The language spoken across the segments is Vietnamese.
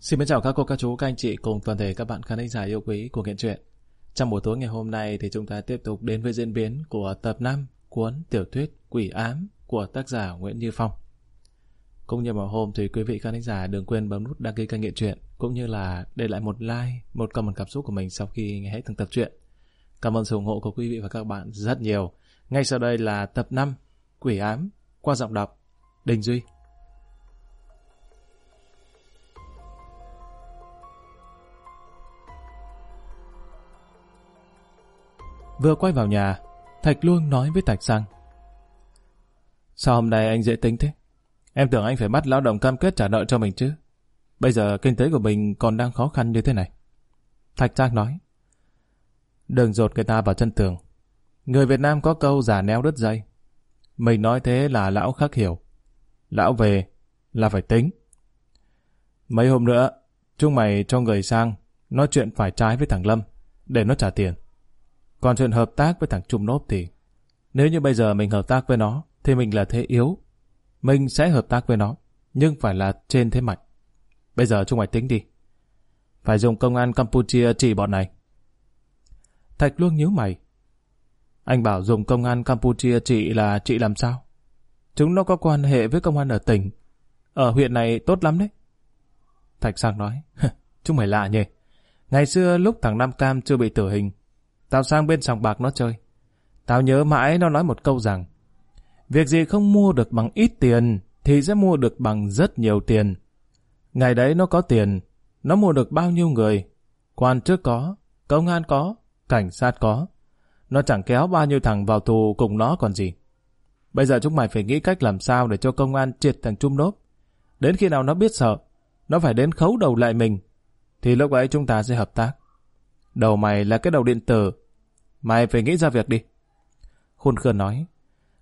Xin mến chào các cô, các chú, các anh chị cùng toàn thể các bạn khán giả yêu quý của Nghiện Truyện. Trong buổi tối ngày hôm nay thì chúng ta tiếp tục đến với diễn biến của tập 5 cuốn tiểu thuyết Quỷ Ám của tác giả Nguyễn Như Phong. Cũng như mọi hôm thì quý vị khán giả đừng quên bấm nút đăng ký kênh Nghiện Truyện cũng như là để lại một like, một comment cảm xúc của mình sau khi nghe hết từng tập truyện. Cảm ơn sự ủng hộ của quý vị và các bạn rất nhiều. Ngay sau đây là tập 5 Quỷ Ám qua giọng đọc Đình Duy. Vừa quay vào nhà, Thạch Luông nói với Thạch Sang. Sao hôm nay anh dễ tính thế? Em tưởng anh phải bắt lao động cam kết trả nợ cho mình chứ. Bây giờ kinh tế của mình còn đang khó khăn như thế này. Thạch Sang nói. Đừng dột người ta vào chân tường. Người Việt Nam có câu giả néo đứt dây. Mình nói thế là lão khắc hiểu. Lão về là phải tính. Mấy hôm nữa, chúng mày cho người sang nói chuyện phải trái với thằng Lâm để nó trả tiền. Còn chuyện hợp tác với thằng Trung Nốt thì nếu như bây giờ mình hợp tác với nó thì mình là thế yếu. Mình sẽ hợp tác với nó, nhưng phải là trên thế mạnh. Bây giờ chúng mày tính đi. Phải dùng công an Campuchia trị bọn này. Thạch luôn nhíu mày. Anh bảo dùng công an Campuchia trị là trị làm sao? Chúng nó có quan hệ với công an ở tỉnh. Ở huyện này tốt lắm đấy. Thạch Sang nói. Chúng mày lạ nhỉ. Ngày xưa lúc thằng Nam Cam chưa bị tử hình Tao sang bên sòng bạc nó chơi. Tao nhớ mãi nó nói một câu rằng Việc gì không mua được bằng ít tiền thì sẽ mua được bằng rất nhiều tiền. Ngày đấy nó có tiền, nó mua được bao nhiêu người. Quan chức có, công an có, cảnh sát có. Nó chẳng kéo bao nhiêu thằng vào tù cùng nó còn gì. Bây giờ chúng mày phải nghĩ cách làm sao để cho công an triệt thằng Trung Nốt. Đến khi nào nó biết sợ, nó phải đến khấu đầu lại mình, thì lúc ấy chúng ta sẽ hợp tác. Đầu mày là cái đầu điện tử. Mày phải nghĩ ra việc đi. Khôn khơn nói.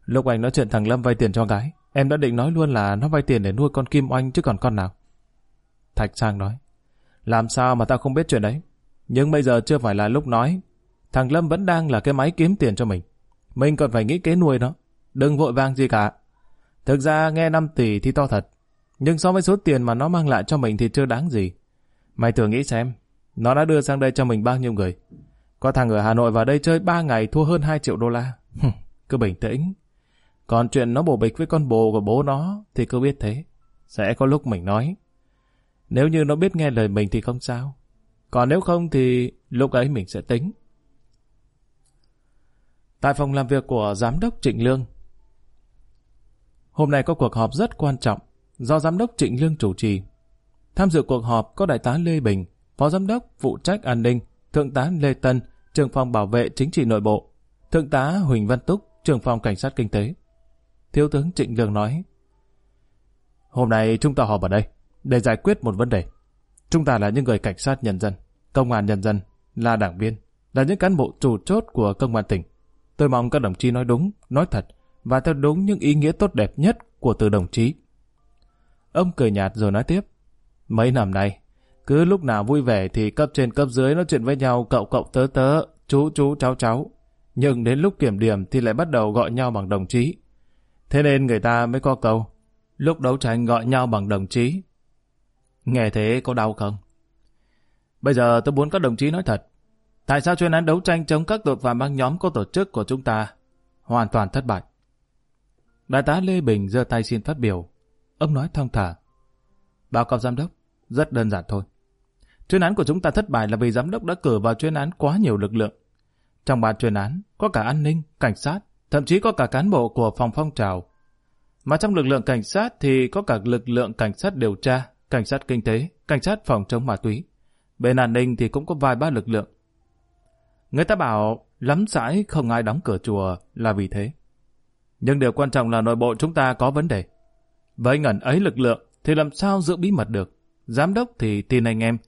Lúc anh nói chuyện thằng Lâm vay tiền cho gái, em đã định nói luôn là nó vay tiền để nuôi con Kim Oanh chứ còn con nào. Thạch Sang nói. Làm sao mà tao không biết chuyện đấy. Nhưng bây giờ chưa phải là lúc nói. Thằng Lâm vẫn đang là cái máy kiếm tiền cho mình. Mình còn phải nghĩ kế nuôi nó. Đừng vội vàng gì cả. Thực ra nghe 5 tỷ thì to thật. Nhưng so với số tiền mà nó mang lại cho mình thì chưa đáng gì. Mày thử nghĩ xem, nó đã đưa sang đây cho mình bao nhiêu người. Có thằng ở Hà Nội vào đây chơi 3 ngày thua hơn 2 triệu đô la. cứ bình tĩnh. Còn chuyện nó bổ bịch với con bồ của bố nó thì cứ biết thế. Sẽ có lúc mình nói. Nếu như nó biết nghe lời mình thì không sao. Còn nếu không thì lúc ấy mình sẽ tính. Tại phòng làm việc của Giám đốc Trịnh Lương. Hôm nay có cuộc họp rất quan trọng do Giám đốc Trịnh Lương chủ trì. Tham dự cuộc họp có Đại tá Lê Bình, Phó Giám đốc phụ trách an ninh, Thượng tá Lê Tân, trưởng phòng bảo vệ chính trị nội bộ, Thượng tá Huỳnh Văn Túc, trưởng phòng cảnh sát kinh tế. Thiếu tướng Trịnh Lương nói, Hôm nay chúng ta họp ở đây để giải quyết một vấn đề. Chúng ta là những người cảnh sát nhân dân, công an nhân dân, là đảng viên, là những cán bộ chủ chốt của công an tỉnh. Tôi mong các đồng chí nói đúng, nói thật và theo đúng những ý nghĩa tốt đẹp nhất của từ đồng chí. Ông cười nhạt rồi nói tiếp. Mấy năm nay, cứ lúc nào vui vẻ thì cấp trên cấp dưới nói chuyện với nhau cậu cậu tớ tớ, chú chú cháu cháu. Nhưng đến lúc kiểm điểm thì lại bắt đầu gọi nhau bằng đồng chí. Thế nên người ta mới có câu, lúc đấu tranh gọi nhau bằng đồng chí. Nghe thế có đau không? Bây giờ tôi muốn các đồng chí nói thật. Tại sao chuyên án đấu tranh chống các tội phạm băng nhóm có tổ chức của chúng ta hoàn toàn thất bại? Đại tá Lê Bình giơ tay xin phát biểu. Ông nói thong thả. Báo cáo giám đốc, rất đơn giản thôi. Chuyên án của chúng ta thất bại là vì giám đốc đã cử vào chuyên án quá nhiều lực lượng. Trong ban chuyên án, có cả an ninh, cảnh sát, thậm chí có cả cán bộ của phòng phong trào. Mà trong lực lượng cảnh sát thì có cả lực lượng cảnh sát điều tra, cảnh sát kinh tế, cảnh sát phòng chống ma túy. Bên an ninh thì cũng có vài ba lực lượng. Người ta bảo lắm sãi không ai đóng cửa chùa là vì thế. Nhưng điều quan trọng là nội bộ chúng ta có vấn đề. Với ngần ấy lực lượng thì làm sao giữ bí mật được? Giám đốc thì tin anh em.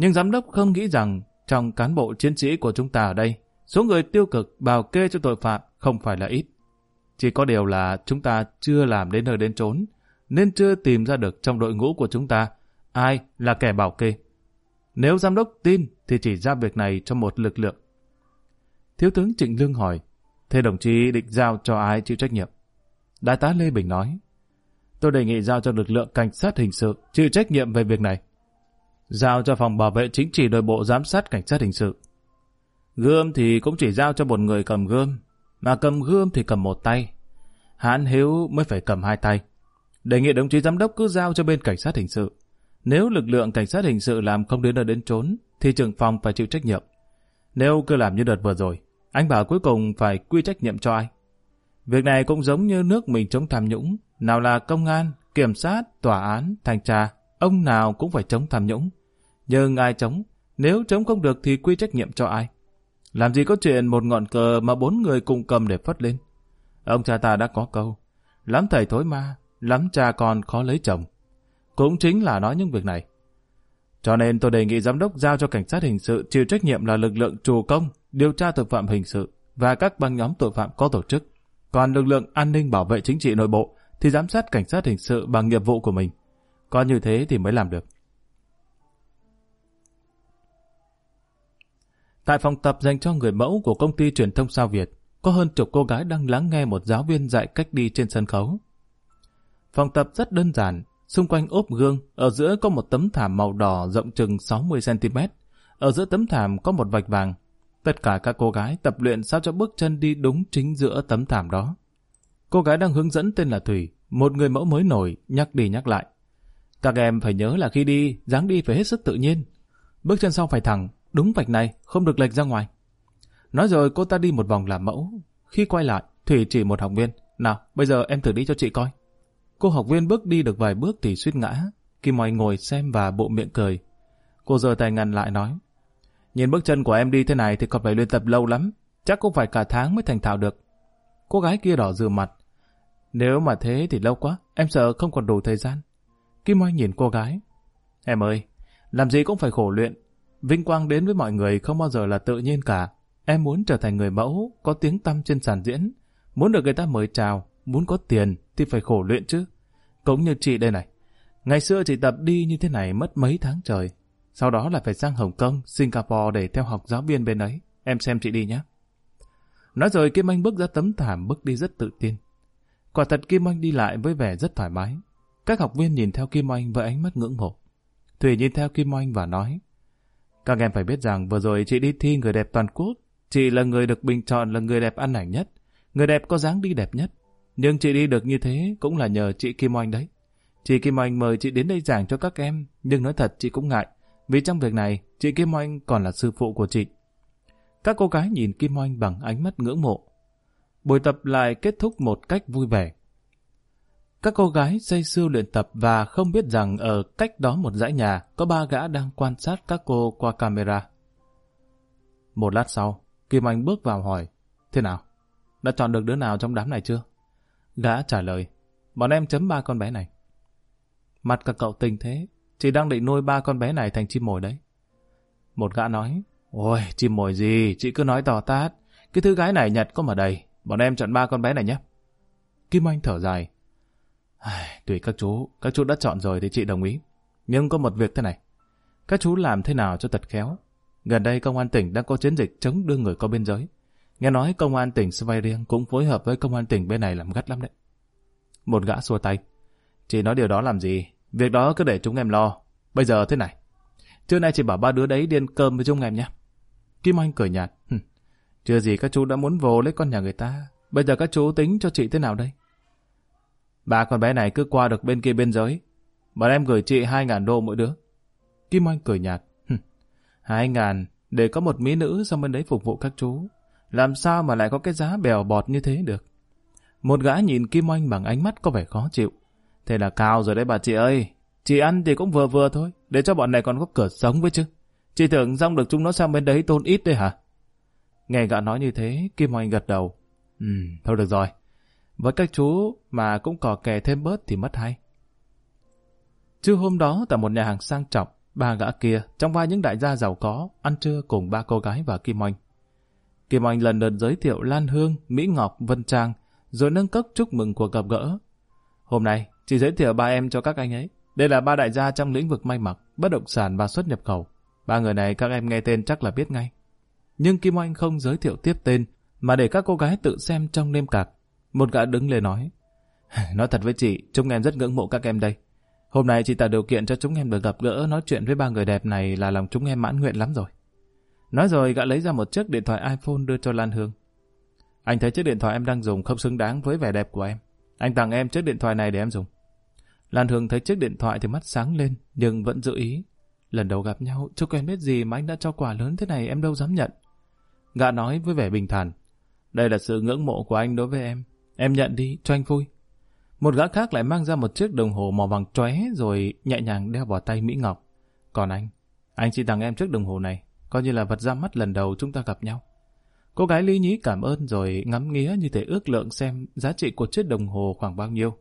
Nhưng giám đốc không nghĩ rằng trong cán bộ chiến sĩ của chúng ta ở đây, số người tiêu cực bào kê cho tội phạm không phải là ít. Chỉ có điều là chúng ta chưa làm đến nơi đến trốn, nên chưa tìm ra được trong đội ngũ của chúng ta ai là kẻ bảo kê. Nếu giám đốc tin thì chỉ ra việc này cho một lực lượng. Thiếu tướng Trịnh Lương hỏi, thế đồng chí định giao cho ai chịu trách nhiệm? Đại tá Lê Bình nói, tôi đề nghị giao cho lực lượng cảnh sát hình sự chịu trách nhiệm về việc này giao cho phòng bảo vệ chính trị nội bộ giám sát cảnh sát hình sự. Gươm thì cũng chỉ giao cho một người cầm gươm, mà cầm gươm thì cầm một tay. Hán hiếu mới phải cầm hai tay. Đề nghị đồng chí giám đốc cứ giao cho bên cảnh sát hình sự. Nếu lực lượng cảnh sát hình sự làm không đến nơi đến trốn, thì trưởng phòng phải chịu trách nhiệm. Nếu cứ làm như đợt vừa rồi, anh bảo cuối cùng phải quy trách nhiệm cho ai? Việc này cũng giống như nước mình chống tham nhũng, nào là công an, kiểm sát, tòa án, thanh tra, ông nào cũng phải chống tham nhũng. Nhưng ai chống, nếu chống không được thì quy trách nhiệm cho ai? Làm gì có chuyện một ngọn cờ mà bốn người cùng cầm để phất lên? Ông cha ta đã có câu, lắm thầy thối ma, lắm cha con khó lấy chồng. Cũng chính là nói những việc này. Cho nên tôi đề nghị giám đốc giao cho cảnh sát hình sự chịu trách nhiệm là lực lượng chủ công, điều tra tội phạm hình sự và các băng nhóm tội phạm có tổ chức. Còn lực lượng an ninh bảo vệ chính trị nội bộ thì giám sát cảnh sát hình sự bằng nghiệp vụ của mình. Có như thế thì mới làm được. Tại phòng tập dành cho người mẫu của công ty truyền thông sao Việt, có hơn chục cô gái đang lắng nghe một giáo viên dạy cách đi trên sân khấu. Phòng tập rất đơn giản, xung quanh ốp gương, ở giữa có một tấm thảm màu đỏ rộng chừng 60cm. Ở giữa tấm thảm có một vạch vàng. Tất cả các cô gái tập luyện sao cho bước chân đi đúng chính giữa tấm thảm đó. Cô gái đang hướng dẫn tên là Thủy, một người mẫu mới nổi, nhắc đi nhắc lại. Các em phải nhớ là khi đi, dáng đi phải hết sức tự nhiên. Bước chân sau phải thẳng, đúng vạch này, không được lệch ra ngoài. Nói rồi cô ta đi một vòng làm mẫu. Khi quay lại, Thủy chỉ một học viên. Nào, bây giờ em thử đi cho chị coi. Cô học viên bước đi được vài bước thì suýt ngã. Kim Oanh ngồi xem và bộ miệng cười. Cô giơ tay ngăn lại nói. Nhìn bước chân của em đi thế này thì còn phải luyện tập lâu lắm. Chắc cũng phải cả tháng mới thành thạo được. Cô gái kia đỏ dừa mặt. Nếu mà thế thì lâu quá, em sợ không còn đủ thời gian. Kim Oanh nhìn cô gái. Em ơi, làm gì cũng phải khổ luyện. Vinh quang đến với mọi người không bao giờ là tự nhiên cả. Em muốn trở thành người mẫu, có tiếng tăm trên sàn diễn. Muốn được người ta mời chào, muốn có tiền thì phải khổ luyện chứ. Cũng như chị đây này. Ngày xưa chị tập đi như thế này mất mấy tháng trời. Sau đó là phải sang Hồng Kông, Singapore để theo học giáo viên bên ấy. Em xem chị đi nhé. Nói rồi Kim Anh bước ra tấm thảm bước đi rất tự tin. Quả thật Kim Anh đi lại với vẻ rất thoải mái. Các học viên nhìn theo Kim Anh với ánh mắt ngưỡng mộ. Thủy nhìn theo Kim Anh và nói các em phải biết rằng vừa rồi chị đi thi người đẹp toàn quốc. Chị là người được bình chọn là người đẹp ăn ảnh nhất. Người đẹp có dáng đi đẹp nhất. Nhưng chị đi được như thế cũng là nhờ chị Kim Oanh đấy. Chị Kim Oanh mời chị đến đây giảng cho các em, nhưng nói thật chị cũng ngại, vì trong việc này, chị Kim Oanh còn là sư phụ của chị. Các cô gái nhìn Kim Oanh bằng ánh mắt ngưỡng mộ. Buổi tập lại kết thúc một cách vui vẻ. Các cô gái say sưa luyện tập và không biết rằng ở cách đó một dãy nhà có ba gã đang quan sát các cô qua camera. Một lát sau, Kim Anh bước vào hỏi, thế nào? Đã chọn được đứa nào trong đám này chưa? Gã trả lời, bọn em chấm ba con bé này. Mặt các cậu tình thế, chị đang định nuôi ba con bé này thành chim mồi đấy. Một gã nói, ôi, chim mồi gì, chị cứ nói tò tát, cái thứ gái này nhặt có mà đầy, bọn em chọn ba con bé này nhé. Kim Anh thở dài, Ai, tùy các chú, các chú đã chọn rồi thì chị đồng ý. Nhưng có một việc thế này, các chú làm thế nào cho thật khéo. Gần đây công an tỉnh đang có chiến dịch chống đưa người qua biên giới. Nghe nói công an tỉnh Svayriang cũng phối hợp với công an tỉnh bên này làm gắt lắm đấy. Một gã xua tay. Chị nói điều đó làm gì? Việc đó cứ để chúng em lo. Bây giờ thế này. Trưa nay chị bảo ba đứa đấy đi ăn cơm với chúng em nhé. Kim Anh cười nhạt. Chưa gì các chú đã muốn vồ lấy con nhà người ta. Bây giờ các chú tính cho chị thế nào đây? Ba con bé này cứ qua được bên kia biên giới. Bọn em gửi chị hai ngàn đô mỗi đứa. Kim Anh cười nhạt. Hai ngàn để có một mỹ nữ sang bên đấy phục vụ các chú. Làm sao mà lại có cái giá bèo bọt như thế được? Một gã nhìn Kim Anh bằng ánh mắt có vẻ khó chịu. Thế là cao rồi đấy bà chị ơi. Chị ăn thì cũng vừa vừa thôi, để cho bọn này còn có cửa sống với chứ. Chị tưởng rong được chúng nó sang bên đấy tôn ít đấy hả? Nghe gã nói như thế, Kim Anh gật đầu. Ừ, thôi được rồi. Với các chú mà cũng cò kè thêm bớt thì mất hay. Trưa hôm đó tại một nhà hàng sang trọng, ba gã kia trong vai những đại gia giàu có ăn trưa cùng ba cô gái và Kim Oanh. Kim Oanh lần lượt giới thiệu Lan Hương, Mỹ Ngọc, Vân Trang, rồi nâng cốc chúc mừng cuộc gặp gỡ. Hôm nay, chỉ giới thiệu ba em cho các anh ấy. Đây là ba đại gia trong lĩnh vực may mặc, bất động sản và xuất nhập khẩu. Ba người này các em nghe tên chắc là biết ngay. Nhưng Kim Oanh không giới thiệu tiếp tên, mà để các cô gái tự xem trong nêm cạc. Một gã đứng lên nói. nói thật với chị, chúng em rất ngưỡng mộ các em đây. Hôm nay chị tạo điều kiện cho chúng em được gặp gỡ nói chuyện với ba người đẹp này là lòng chúng em mãn nguyện lắm rồi. Nói rồi gã lấy ra một chiếc điện thoại iPhone đưa cho Lan Hương. Anh thấy chiếc điện thoại em đang dùng không xứng đáng với vẻ đẹp của em. Anh tặng em chiếc điện thoại này để em dùng. Lan Hương thấy chiếc điện thoại thì mắt sáng lên, nhưng vẫn giữ ý. Lần đầu gặp nhau, chưa quen biết gì mà anh đã cho quà lớn thế này em đâu dám nhận. Gã nói với vẻ bình thản. Đây là sự ngưỡng mộ của anh đối với em. Em nhận đi, cho anh vui. Một gã khác lại mang ra một chiếc đồng hồ màu vàng chóe rồi nhẹ nhàng đeo vào tay Mỹ Ngọc. Còn anh, anh chỉ tặng em chiếc đồng hồ này, coi như là vật ra mắt lần đầu chúng ta gặp nhau. Cô gái lý nhí cảm ơn rồi ngắm nghía như thể ước lượng xem giá trị của chiếc đồng hồ khoảng bao nhiêu.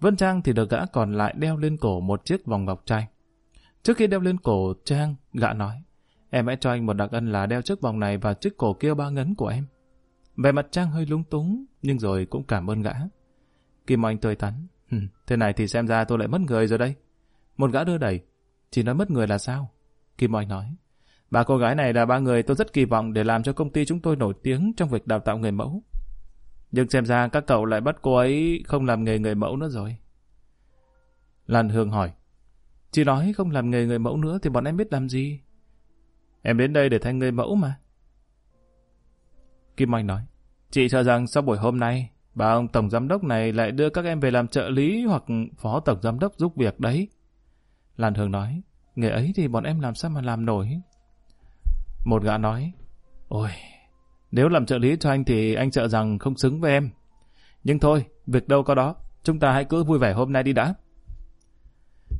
Vân Trang thì được gã còn lại đeo lên cổ một chiếc vòng ngọc trai. Trước khi đeo lên cổ Trang, gã nói, em hãy cho anh một đặc ân là đeo chiếc vòng này và chiếc cổ kia ba ngấn của em. Về mặt Trang hơi lung túng, nhưng rồi cũng cảm ơn gã. Kim Oanh tươi tắn, thế này thì xem ra tôi lại mất người rồi đây. Một gã đưa đẩy, chỉ nói mất người là sao? Kim Oanh nói, ba cô gái này là ba người tôi rất kỳ vọng để làm cho công ty chúng tôi nổi tiếng trong việc đào tạo người mẫu. Nhưng xem ra các cậu lại bắt cô ấy không làm nghề người mẫu nữa rồi. Lan Hương hỏi. Chị nói không làm nghề người mẫu nữa thì bọn em biết làm gì? Em đến đây để thành người mẫu mà. Kim Anh nói. Chị cho rằng sau buổi hôm nay, bà ông tổng giám đốc này lại đưa các em về làm trợ lý hoặc phó tổng giám đốc giúp việc đấy. Lan Hương nói. Nghề ấy thì bọn em làm sao mà làm nổi? Một gã nói. Ôi, nếu làm trợ lý cho anh thì anh sợ rằng không xứng với em. Nhưng thôi, việc đâu có đó. Chúng ta hãy cứ vui vẻ hôm nay đi đã.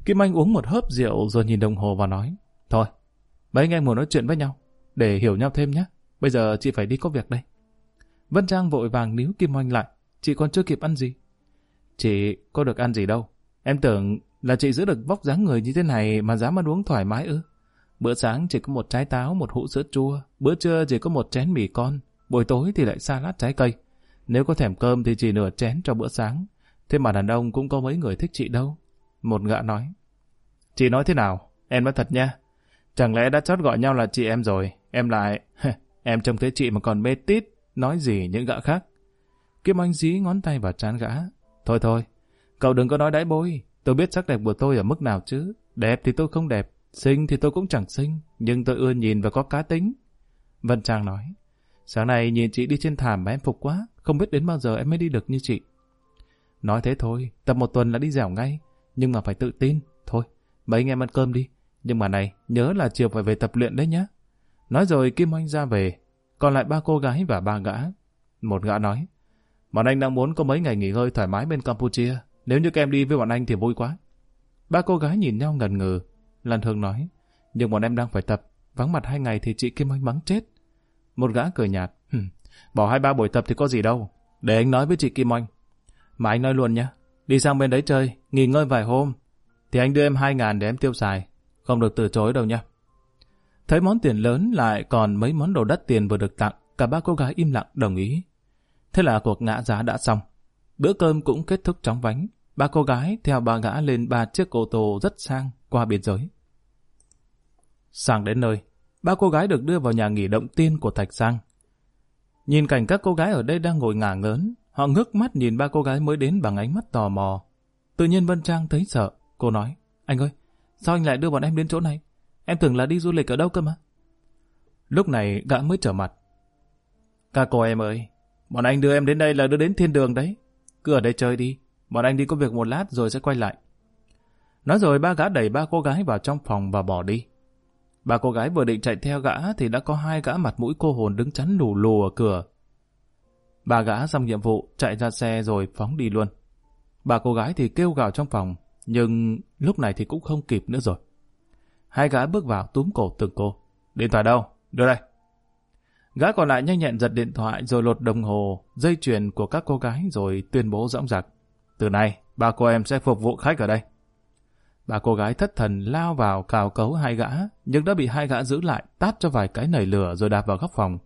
Kim Anh uống một hớp rượu rồi nhìn đồng hồ và nói. Thôi, mấy anh em ngồi nói chuyện với nhau, để hiểu nhau thêm nhé. Bây giờ chị phải đi có việc đây. Vân Trang vội vàng níu Kim oanh lại. Chị còn chưa kịp ăn gì. Chị có được ăn gì đâu. Em tưởng là chị giữ được vóc dáng người như thế này mà dám ăn uống thoải mái ư. Bữa sáng chỉ có một trái táo, một hũ sữa chua. Bữa trưa chỉ có một chén mì con. Buổi tối thì lại salad trái cây. Nếu có thèm cơm thì chỉ nửa chén cho bữa sáng. Thế mà đàn ông cũng có mấy người thích chị đâu. Một gã nói. Chị nói thế nào? Em nói thật nha. Chẳng lẽ đã chót gọi nhau là chị em rồi? Em lại... em trông thấy chị mà còn mê tít. Nói gì những gã khác? Kim Anh dí ngón tay vào trán gã. Thôi thôi, cậu đừng có nói đáy bôi. Tôi biết sắc đẹp của tôi ở mức nào chứ. Đẹp thì tôi không đẹp. Xinh thì tôi cũng chẳng xinh. Nhưng tôi ưa nhìn và có cá tính. Vân Trang nói. Sáng nay nhìn chị đi trên thảm mà em phục quá. Không biết đến bao giờ em mới đi được như chị. Nói thế thôi, tập một tuần là đi dẻo ngay nhưng mà phải tự tin. Thôi, mấy anh em ăn cơm đi. Nhưng mà này, nhớ là chiều phải về tập luyện đấy nhá. Nói rồi Kim Oanh ra về, còn lại ba cô gái và ba gã. Một gã nói, bọn anh đang muốn có mấy ngày nghỉ ngơi thoải mái bên Campuchia. Nếu như các em đi với bọn anh thì vui quá. Ba cô gái nhìn nhau ngần ngừ. Lan Hương nói, nhưng bọn em đang phải tập. Vắng mặt hai ngày thì chị Kim Oanh mắng chết. Một gã cười nhạt, bỏ hai ba buổi tập thì có gì đâu. Để anh nói với chị Kim Oanh. Mà anh nói luôn nhé, Đi sang bên đấy chơi, nghỉ ngơi vài hôm, thì anh đưa em hai ngàn để em tiêu xài. Không được từ chối đâu nha. Thấy món tiền lớn lại còn mấy món đồ đắt tiền vừa được tặng, cả ba cô gái im lặng đồng ý. Thế là cuộc ngã giá đã xong. Bữa cơm cũng kết thúc chóng vánh. Ba cô gái theo ba gã lên ba chiếc ô tô rất sang qua biên giới. Sang đến nơi, ba cô gái được đưa vào nhà nghỉ động tiên của Thạch Sang. Nhìn cảnh các cô gái ở đây đang ngồi ngả ngớn, Họ ngước mắt nhìn ba cô gái mới đến bằng ánh mắt tò mò. Tự nhiên Vân Trang thấy sợ. Cô nói, anh ơi, sao anh lại đưa bọn em đến chỗ này? Em tưởng là đi du lịch ở đâu cơ mà. Lúc này gã mới trở mặt. ca cô em ơi, bọn anh đưa em đến đây là đưa đến thiên đường đấy. Cứ ở đây chơi đi, bọn anh đi có việc một lát rồi sẽ quay lại. Nói rồi ba gã đẩy ba cô gái vào trong phòng và bỏ đi. Ba cô gái vừa định chạy theo gã thì đã có hai gã mặt mũi cô hồn đứng chắn lù lù ở cửa. Ba gã xong nhiệm vụ, chạy ra xe rồi phóng đi luôn. Bà cô gái thì kêu gào trong phòng, nhưng lúc này thì cũng không kịp nữa rồi. Hai gã bước vào túm cổ từng cô. Điện thoại đâu? Đưa đây. Gã còn lại nhanh nhẹn giật điện thoại rồi lột đồng hồ, dây chuyền của các cô gái rồi tuyên bố rõng rạc. Từ nay, ba cô em sẽ phục vụ khách ở đây. Bà cô gái thất thần lao vào cào cấu hai gã, nhưng đã bị hai gã giữ lại, tát cho vài cái nảy lửa rồi đạp vào góc phòng.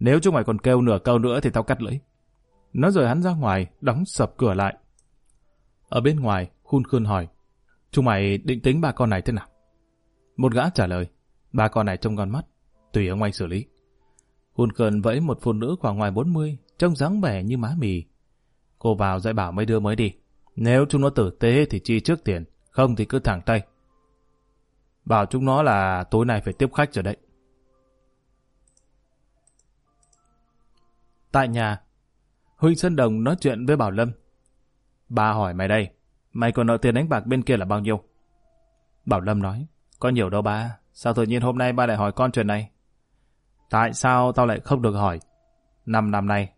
Nếu chúng mày còn kêu nửa câu nữa thì tao cắt lưỡi. Nói rồi hắn ra ngoài, đóng sập cửa lại. Ở bên ngoài, Khun Khươn hỏi, chúng mày định tính ba con này thế nào? Một gã trả lời, ba con này trông con mắt, tùy ông anh xử lý. Hùn cơn vẫy một phụ nữ khoảng ngoài 40, trông dáng vẻ như má mì. Cô vào dạy bảo mấy đứa mới đi. Nếu chúng nó tử tế thì chi trước tiền, Không thì cứ thẳng tay. Bảo chúng nó là tối nay phải tiếp khách rồi đấy. Tại nhà, Huynh Sơn Đồng nói chuyện với Bảo Lâm. Ba hỏi mày đây, mày còn nợ tiền đánh bạc bên kia là bao nhiêu? Bảo Lâm nói, có nhiều đâu ba, sao tự nhiên hôm nay ba lại hỏi con chuyện này? Tại sao tao lại không được hỏi? Năm năm nay,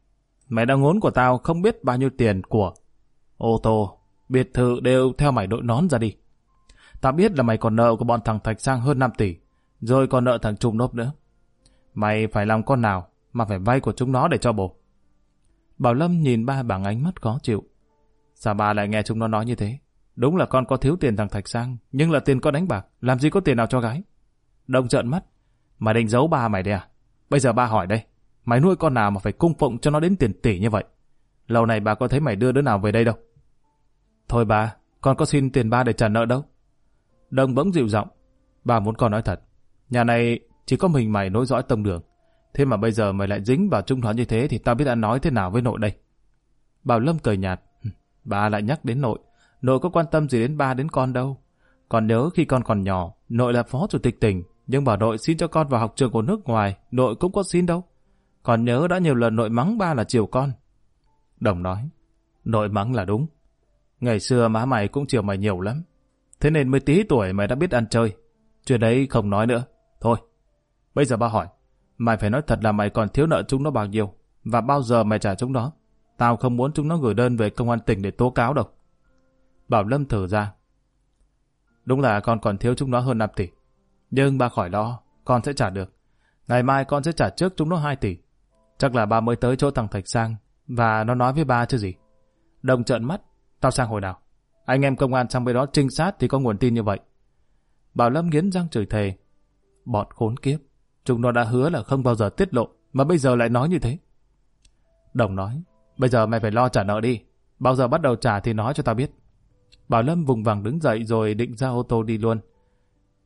mày đã ngốn của tao không biết bao nhiêu tiền của ô tô, biệt thự đều theo mày đội nón ra đi. Tao biết là mày còn nợ của bọn thằng Thạch Sang hơn 5 tỷ, rồi còn nợ thằng Trung nốt nữa. Mày phải làm con nào mà phải vay của chúng nó để cho bổ. Bảo Lâm nhìn ba bằng ánh mắt khó chịu. Sao ba lại nghe chúng nó nói như thế? Đúng là con có thiếu tiền thằng Thạch Sang, nhưng là tiền con đánh bạc, làm gì có tiền nào cho gái. Đông trợn mắt, mày định giấu ba mày đây à? Bây giờ ba hỏi đây, mày nuôi con nào mà phải cung phụng cho nó đến tiền tỷ như vậy? Lâu này bà có thấy mày đưa đứa nào về đây đâu? Thôi ba, con có xin tiền ba để trả nợ đâu. Đông bỗng dịu giọng, bà muốn con nói thật. Nhà này chỉ có mình mày nối dõi tông đường. Thế mà bây giờ mày lại dính vào trung thoáng như thế thì tao biết ăn nói thế nào với nội đây. Bảo Lâm cười nhạt, bà lại nhắc đến nội. Nội có quan tâm gì đến ba đến con đâu. Còn nhớ khi con còn nhỏ, nội là phó chủ tịch tỉnh, nhưng bảo nội xin cho con vào học trường của nước ngoài, nội cũng có xin đâu. Còn nhớ đã nhiều lần nội mắng ba là chiều con. Đồng nói, nội mắng là đúng. Ngày xưa má mày cũng chiều mày nhiều lắm. Thế nên mới tí tuổi mày đã biết ăn chơi. Chuyện đấy không nói nữa. Thôi, bây giờ ba hỏi, mày phải nói thật là mày còn thiếu nợ chúng nó bao nhiêu, và bao giờ mày trả chúng nó. Tao không muốn chúng nó gửi đơn về công an tỉnh để tố cáo đâu. Bảo Lâm thở ra. Đúng là con còn thiếu chúng nó hơn 5 tỷ. Nhưng ba khỏi lo, con sẽ trả được. Ngày mai con sẽ trả trước chúng nó 2 tỷ. Chắc là ba mới tới chỗ thằng Thạch Sang và nó nói với ba chứ gì. Đồng trợn mắt, tao sang hồi nào. Anh em công an sang bên đó trinh sát thì có nguồn tin như vậy. Bảo Lâm nghiến răng chửi thề. Bọn khốn kiếp, chúng nó đã hứa là không bao giờ tiết lộ, mà bây giờ lại nói như thế. Đồng nói, bây giờ mày phải lo trả nợ đi. Bao giờ bắt đầu trả thì nói cho tao biết. Bảo Lâm vùng vằng đứng dậy rồi định ra ô tô đi luôn.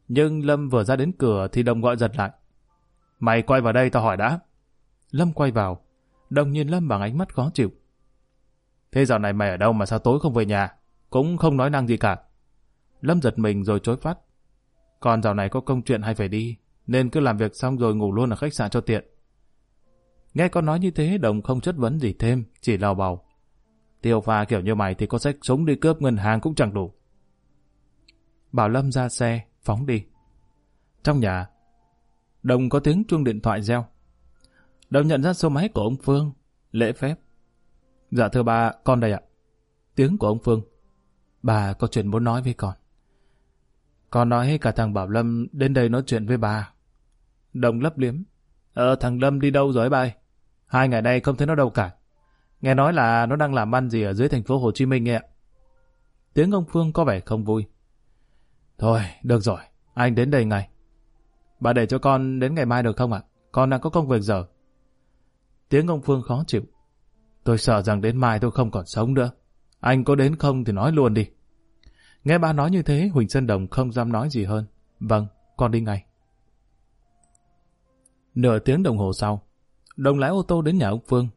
Nhưng Lâm vừa ra đến cửa thì Đồng gọi giật lại. Mày quay vào đây tao hỏi đã. Lâm quay vào. Đồng nhìn Lâm bằng ánh mắt khó chịu. Thế dạo này mày ở đâu mà sao tối không về nhà? Cũng không nói năng gì cả. Lâm giật mình rồi chối phát. Còn dạo này có công chuyện hay phải đi, nên cứ làm việc xong rồi ngủ luôn ở khách sạn cho tiện. Nghe con nói như thế, Đồng không chất vấn gì thêm, chỉ lao bào. Tiêu pha kiểu như mày thì có sách súng đi cướp ngân hàng cũng chẳng đủ. Bảo Lâm ra xe, phóng đi. Trong nhà, Đồng có tiếng chuông điện thoại reo. Đồng nhận ra số máy của ông Phương, lễ phép. Dạ thưa bà, con đây ạ. Tiếng của ông Phương. Bà có chuyện muốn nói với con. Con nói cả thằng Bảo Lâm đến đây nói chuyện với bà. Đồng lấp liếm. Ờ, thằng Lâm đi đâu rồi ba Hai ngày nay không thấy nó đâu cả. Nghe nói là nó đang làm ăn gì ở dưới thành phố Hồ Chí Minh ạ. Tiếng ông Phương có vẻ không vui. Thôi, được rồi, anh đến đây ngay. Bà để cho con đến ngày mai được không ạ? Con đang có công việc giờ. Tiếng ông Phương khó chịu. Tôi sợ rằng đến mai tôi không còn sống nữa. Anh có đến không thì nói luôn đi. Nghe bà nói như thế, Huỳnh Sơn Đồng không dám nói gì hơn. Vâng, con đi ngay. Nửa tiếng đồng hồ sau, Đồng lái ô tô đến nhà ông Phương.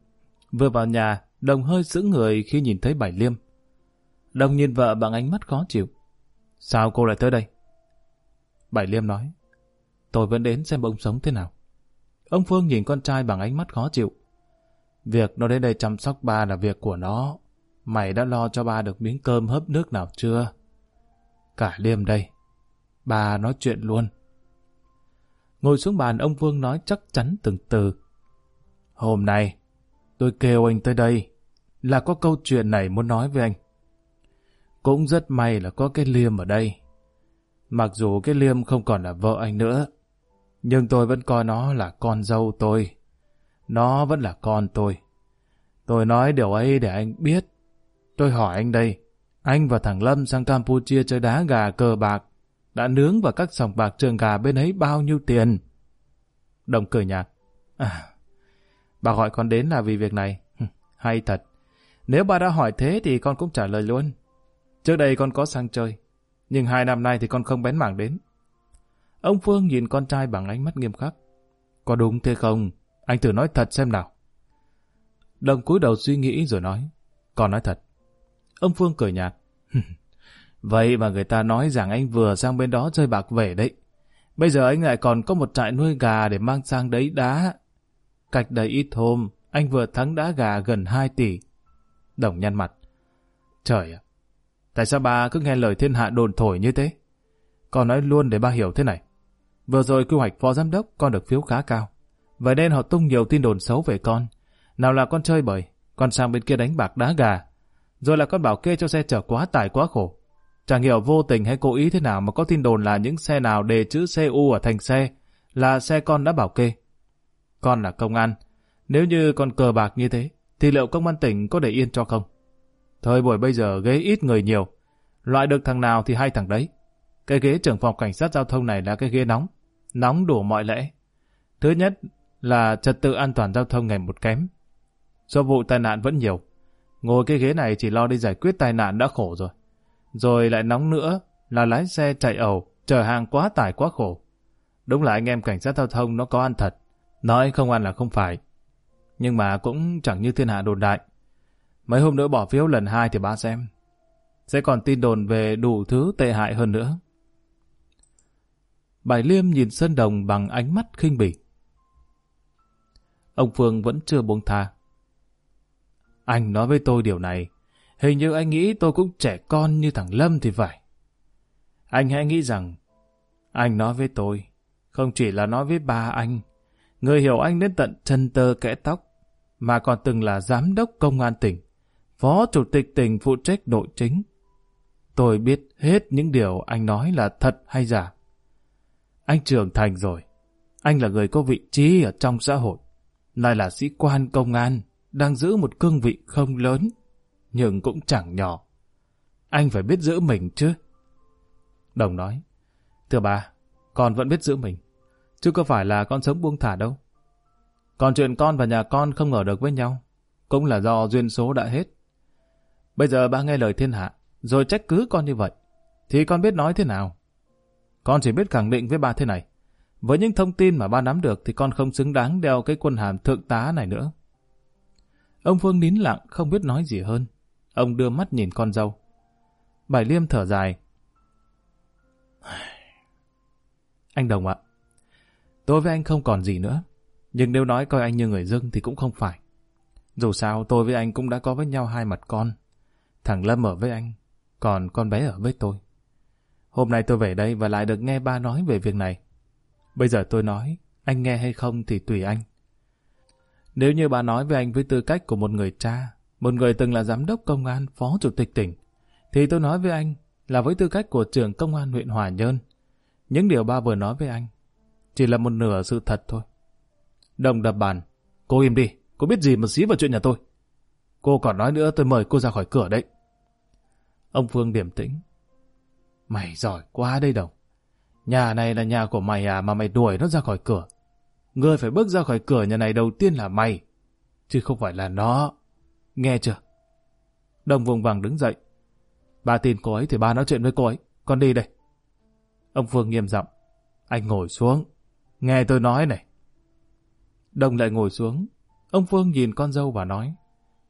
Vừa vào nhà, Đồng hơi giữ người khi nhìn thấy Bảy Liêm. Đồng nhìn vợ bằng ánh mắt khó chịu. Sao cô lại tới đây? Bảy Liêm nói. Tôi vẫn đến xem ông sống thế nào. Ông Phương nhìn con trai bằng ánh mắt khó chịu. Việc nó đến đây chăm sóc ba là việc của nó. Mày đã lo cho ba được miếng cơm hấp nước nào chưa? Cả Liêm đây. Ba nói chuyện luôn. Ngồi xuống bàn ông Vương nói chắc chắn từng từ. Hôm nay, tôi kêu anh tới đây là có câu chuyện này muốn nói với anh. Cũng rất may là có cái Liêm ở đây. Mặc dù cái Liêm không còn là vợ anh nữa, nhưng tôi vẫn coi nó là con dâu tôi. Nó vẫn là con tôi. Tôi nói điều ấy để anh biết. Tôi hỏi anh đây, anh và thằng Lâm sang Campuchia chơi đá gà cờ bạc, đã nướng vào các sòng bạc trường gà bên ấy bao nhiêu tiền? Đồng cười nhạt. À, bà gọi con đến là vì việc này. Hay thật. Nếu bà đã hỏi thế thì con cũng trả lời luôn. Trước đây con có sang chơi, nhưng hai năm nay thì con không bén mảng đến. Ông Phương nhìn con trai bằng ánh mắt nghiêm khắc. Có đúng thế không? Anh thử nói thật xem nào. Đồng cúi đầu suy nghĩ rồi nói. Con nói thật. Ông Phương cười nhạt. Vậy mà người ta nói rằng anh vừa sang bên đó chơi bạc về đấy. Bây giờ anh lại còn có một trại nuôi gà để mang sang đấy đá. Cách đây ít hôm, anh vừa thắng đá gà gần 2 tỷ. Đồng nhăn mặt. Trời ạ, tại sao bà cứ nghe lời thiên hạ đồn thổi như thế? Con nói luôn để ba hiểu thế này. Vừa rồi quy hoạch phó giám đốc con được phiếu khá cao. Vậy nên họ tung nhiều tin đồn xấu về con. Nào là con chơi bời, con sang bên kia đánh bạc đá gà. Rồi là con bảo kê cho xe chở quá tải quá khổ. Chẳng hiểu vô tình hay cố ý thế nào mà có tin đồn là những xe nào đề chữ CU ở thành xe là xe con đã bảo kê. Con là công an. Nếu như con cờ bạc như thế, thì liệu công an tỉnh có để yên cho không? Thời buổi bây giờ ghế ít người nhiều. Loại được thằng nào thì hai thằng đấy. Cái ghế trưởng phòng cảnh sát giao thông này là cái ghế nóng. Nóng đủ mọi lẽ. Thứ nhất là trật tự an toàn giao thông ngày một kém. Do vụ tai nạn vẫn nhiều. Ngồi cái ghế này chỉ lo đi giải quyết tai nạn đã khổ rồi. Rồi lại nóng nữa là lái xe chạy ẩu, chở hàng quá tải quá khổ. Đúng là anh em cảnh sát giao thông nó có ăn thật. Nói không ăn là không phải. Nhưng mà cũng chẳng như thiên hạ đồn đại. Mấy hôm nữa bỏ phiếu lần hai thì ba xem. Sẽ còn tin đồn về đủ thứ tệ hại hơn nữa. Bài Liêm nhìn Sơn Đồng bằng ánh mắt khinh bỉ. Ông Phương vẫn chưa buông tha. Anh nói với tôi điều này, hình như anh nghĩ tôi cũng trẻ con như thằng Lâm thì phải. Anh hãy nghĩ rằng, anh nói với tôi, không chỉ là nói với ba anh, người hiểu anh đến tận chân tơ kẽ tóc, mà còn từng là giám đốc công an tỉnh, phó chủ tịch tỉnh phụ trách nội chính. Tôi biết hết những điều anh nói là thật hay giả. Anh trưởng thành rồi, anh là người có vị trí ở trong xã hội, lại là sĩ quan công an, đang giữ một cương vị không lớn, nhưng cũng chẳng nhỏ. Anh phải biết giữ mình chứ. Đồng nói, thưa bà, con vẫn biết giữ mình, chứ có phải là con sống buông thả đâu. Còn chuyện con và nhà con không ở được với nhau, cũng là do duyên số đã hết. Bây giờ ba nghe lời thiên hạ, rồi trách cứ con như vậy, thì con biết nói thế nào? Con chỉ biết khẳng định với ba thế này. Với những thông tin mà ba nắm được thì con không xứng đáng đeo cái quân hàm thượng tá này nữa. Ông Phương nín lặng không biết nói gì hơn. Ông đưa mắt nhìn con dâu. Bài liêm thở dài. Anh Đồng ạ, tôi với anh không còn gì nữa. Nhưng nếu nói coi anh như người dưng thì cũng không phải. Dù sao tôi với anh cũng đã có với nhau hai mặt con. Thằng Lâm ở với anh, còn con bé ở với tôi. Hôm nay tôi về đây và lại được nghe ba nói về việc này. Bây giờ tôi nói, anh nghe hay không thì tùy anh. Nếu như bà nói với anh với tư cách của một người cha, một người từng là giám đốc công an, phó chủ tịch tỉnh, thì tôi nói với anh là với tư cách của trưởng công an huyện Hòa Nhơn. Những điều ba vừa nói với anh chỉ là một nửa sự thật thôi. Đồng đập bàn. Cô im đi, cô biết gì mà xí vào chuyện nhà tôi. Cô còn nói nữa tôi mời cô ra khỏi cửa đấy. Ông Phương điềm tĩnh. Mày giỏi quá đây Đồng. Nhà này là nhà của mày à mà mày đuổi nó ra khỏi cửa. người phải bước ra khỏi cửa nhà này đầu tiên là mày, chứ không phải là nó. Nghe chưa? Đồng vùng vàng đứng dậy. Ba tin cô ấy thì ba nói chuyện với cô ấy. Con đi đây. Ông Phương nghiêm giọng. Anh ngồi xuống. Nghe tôi nói này. Đồng lại ngồi xuống. Ông Phương nhìn con dâu và nói.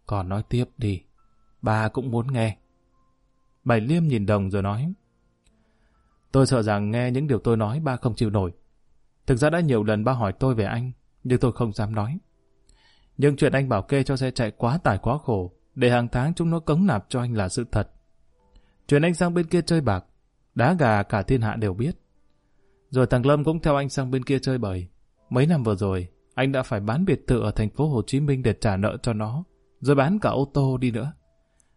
Còn nói tiếp đi. Ba cũng muốn nghe. Bảy Liêm nhìn Đồng rồi nói. Tôi sợ rằng nghe những điều tôi nói ba không chịu nổi. Thực ra đã nhiều lần ba hỏi tôi về anh, nhưng tôi không dám nói. Nhưng chuyện anh bảo kê cho xe chạy quá tải quá khổ, để hàng tháng chúng nó cống nạp cho anh là sự thật. Chuyện anh sang bên kia chơi bạc, đá gà cả thiên hạ đều biết. Rồi thằng Lâm cũng theo anh sang bên kia chơi bời. Mấy năm vừa rồi, anh đã phải bán biệt thự ở thành phố Hồ Chí Minh để trả nợ cho nó, rồi bán cả ô tô đi nữa.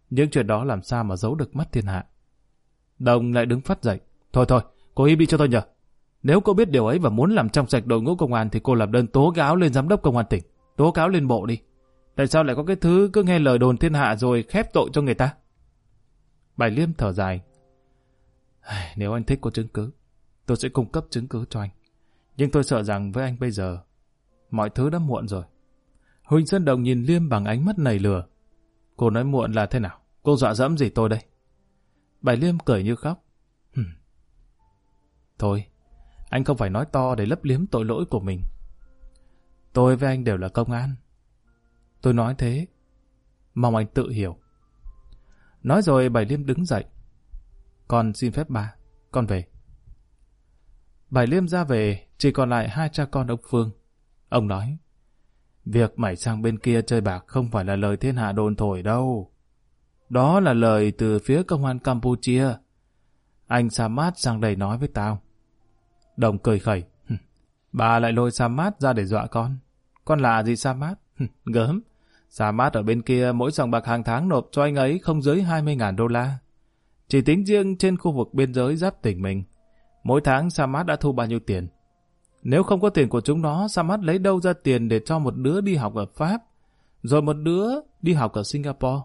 Những chuyện đó làm sao mà giấu được mắt thiên hạ. Đồng lại đứng phát dậy. Thôi thôi, cô im đi cho tôi nhờ. Nếu cô biết điều ấy và muốn làm trong sạch đội ngũ công an thì cô làm đơn tố cáo lên giám đốc công an tỉnh, tố cáo lên bộ đi. Tại sao lại có cái thứ cứ nghe lời đồn thiên hạ rồi khép tội cho người ta? Bài Liêm thở dài. Nếu anh thích có chứng cứ, tôi sẽ cung cấp chứng cứ cho anh. Nhưng tôi sợ rằng với anh bây giờ, mọi thứ đã muộn rồi. Huỳnh Sơn Đồng nhìn Liêm bằng ánh mắt nảy lửa. Cô nói muộn là thế nào? Cô dọa dẫm gì tôi đây? Bài Liêm cười như khóc. Thôi, anh không phải nói to để lấp liếm tội lỗi của mình. Tôi với anh đều là công an. Tôi nói thế, mong anh tự hiểu. Nói rồi Bảy Liêm đứng dậy. Con xin phép ba, con về. Bảy Liêm ra về, chỉ còn lại hai cha con ông Phương. Ông nói, việc mày sang bên kia chơi bạc không phải là lời thiên hạ đồn thổi đâu. Đó là lời từ phía công an Campuchia. Anh Samad sang đây nói với tao. Đồng cười khẩy. Bà lại lôi Samad ra để dọa con. Con là gì Samad? Gớm. Samad ở bên kia mỗi dòng bạc hàng tháng nộp cho anh ấy không dưới 20.000 đô la. Chỉ tính riêng trên khu vực biên giới giáp tỉnh mình. Mỗi tháng Samad đã thu bao nhiêu tiền? Nếu không có tiền của chúng nó, Samad lấy đâu ra tiền để cho một đứa đi học ở Pháp, rồi một đứa đi học ở Singapore?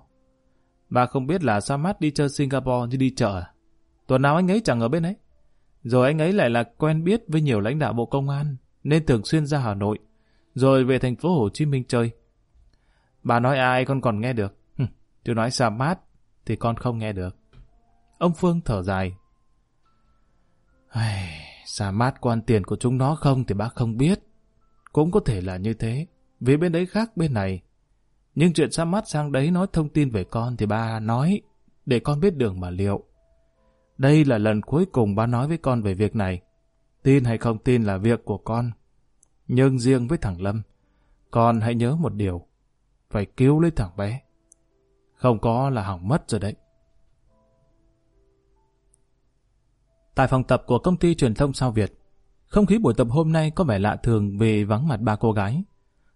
Bà không biết là Samad đi chơi Singapore như đi chợ à? Tuần nào anh ấy chẳng ở bên ấy. Rồi anh ấy lại là quen biết với nhiều lãnh đạo Bộ Công an, nên thường xuyên ra Hà Nội, rồi về thành phố Hồ Chí Minh chơi. Bà nói ai con còn nghe được. Chứ nói Samad thì con không nghe được. Ông Phương thở dài. Sa mát quan tiền của chúng nó không thì bác không biết. Cũng có thể là như thế, vì bên đấy khác bên này. Nhưng chuyện Sa mát sang đấy nói thông tin về con thì ba nói, để con biết đường mà liệu. Đây là lần cuối cùng ba nói với con về việc này. Tin hay không tin là việc của con. Nhưng riêng với thằng Lâm, con hãy nhớ một điều, phải cứu lấy thằng bé. Không có là hỏng mất rồi đấy. Tại phòng tập của công ty truyền thông sao Việt, không khí buổi tập hôm nay có vẻ lạ thường vì vắng mặt ba cô gái.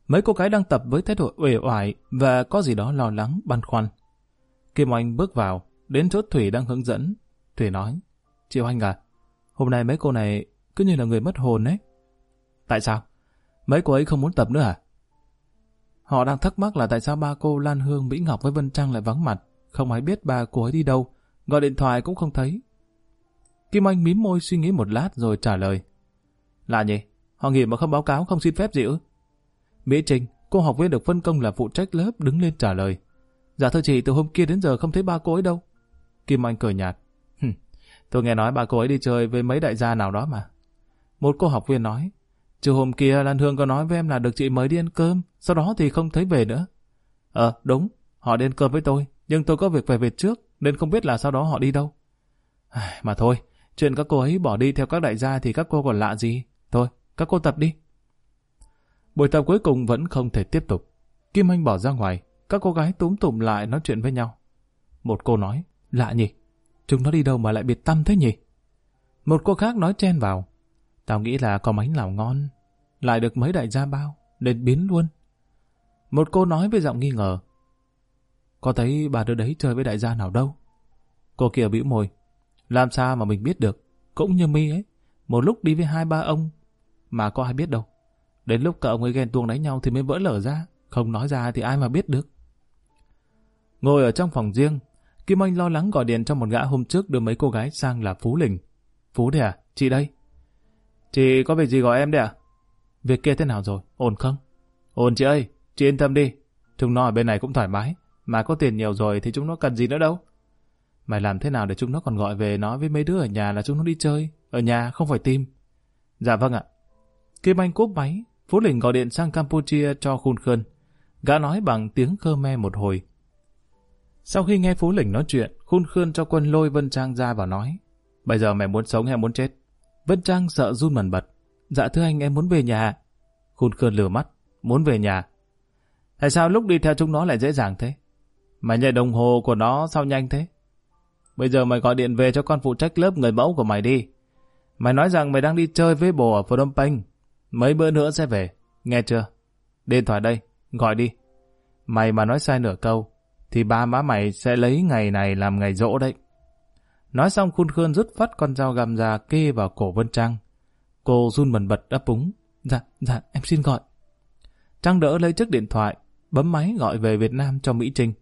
Mấy cô gái đang tập với thái độ uể oải và có gì đó lo lắng, băn khoăn. Kim Oanh bước vào, đến chỗ Thủy đang hướng dẫn. Thủy nói, Chị Oanh à, hôm nay mấy cô này cứ như là người mất hồn ấy. Tại sao? Mấy cô ấy không muốn tập nữa à? Họ đang thắc mắc là tại sao ba cô Lan Hương, Mỹ Ngọc với Vân Trang lại vắng mặt. Không ai biết ba cô ấy đi đâu, gọi điện thoại cũng không thấy. Kim Anh mím môi suy nghĩ một lát rồi trả lời. Lạ nhỉ? Họ nghỉ mà không báo cáo không xin phép gì ư? Mỹ Trinh, cô học viên được phân công là phụ trách lớp đứng lên trả lời. Dạ thưa chị, từ hôm kia đến giờ không thấy ba cô ấy đâu. Kim Anh cười nhạt. Tôi nghe nói ba cô ấy đi chơi với mấy đại gia nào đó mà. Một cô học viên nói, Chứ hôm kia Lan Hương có nói với em là được chị mời đi ăn cơm, sau đó thì không thấy về nữa. Ờ, đúng, họ đi ăn cơm với tôi, nhưng tôi có việc về về trước, nên không biết là sau đó họ đi đâu. Mà thôi, Chuyện các cô ấy bỏ đi theo các đại gia thì các cô còn lạ gì. Thôi, các cô tập đi. Buổi tập cuối cùng vẫn không thể tiếp tục. Kim Anh bỏ ra ngoài, các cô gái túm tụm lại nói chuyện với nhau. Một cô nói, lạ nhỉ, chúng nó đi đâu mà lại biệt tâm thế nhỉ? Một cô khác nói chen vào, tao nghĩ là có bánh nào ngon, lại được mấy đại gia bao, nên biến luôn. Một cô nói với giọng nghi ngờ, có thấy bà đứa đấy chơi với đại gia nào đâu? Cô kia bĩu môi, làm sao mà mình biết được? Cũng như mi ấy. Một lúc đi với hai ba ông mà có ai biết đâu. Đến lúc cả ông ấy ghen tuông đánh nhau thì mới vỡ lở ra. Không nói ra thì ai mà biết được. Ngồi ở trong phòng riêng, Kim Anh lo lắng gọi điện cho một gã hôm trước đưa mấy cô gái sang là Phú Lình. Phú đấy à? Chị đây. Chị có việc gì gọi em đấy à? Việc kia thế nào rồi? Ổn không? Ổn chị ơi, chị yên tâm đi. Chúng nó ở bên này cũng thoải mái. Mà có tiền nhiều rồi thì chúng nó cần gì nữa đâu. Mày làm thế nào để chúng nó còn gọi về nói với mấy đứa ở nhà là chúng nó đi chơi, ở nhà không phải tìm. Dạ vâng ạ. Kim Anh cúp máy, Phú Lĩnh gọi điện sang Campuchia cho Khun Khơn. Gã nói bằng tiếng Khmer một hồi. Sau khi nghe Phú Lĩnh nói chuyện, Khun Khơn cho quân lôi Vân Trang ra và nói Bây giờ mày muốn sống hay muốn chết? Vân Trang sợ run mần bật. Dạ thưa anh em muốn về nhà. Khun Khơn lừa mắt. Muốn về nhà. Tại sao lúc đi theo chúng nó lại dễ dàng thế? Mà nhảy đồng hồ của nó sao nhanh thế? Bây giờ mày gọi điện về cho con phụ trách lớp người mẫu của mày đi. Mày nói rằng mày đang đi chơi với bồ ở Phnom Penh. Mấy bữa nữa sẽ về. Nghe chưa? Điện thoại đây. Gọi đi. Mày mà nói sai nửa câu, thì ba má mày sẽ lấy ngày này làm ngày rỗ đấy. Nói xong Khun Khơn rút phát con dao găm ra kê vào cổ Vân Trang. Cô run bần bật đáp úng. Dạ, dạ, em xin gọi. Trang đỡ lấy chiếc điện thoại, bấm máy gọi về Việt Nam cho Mỹ Trinh.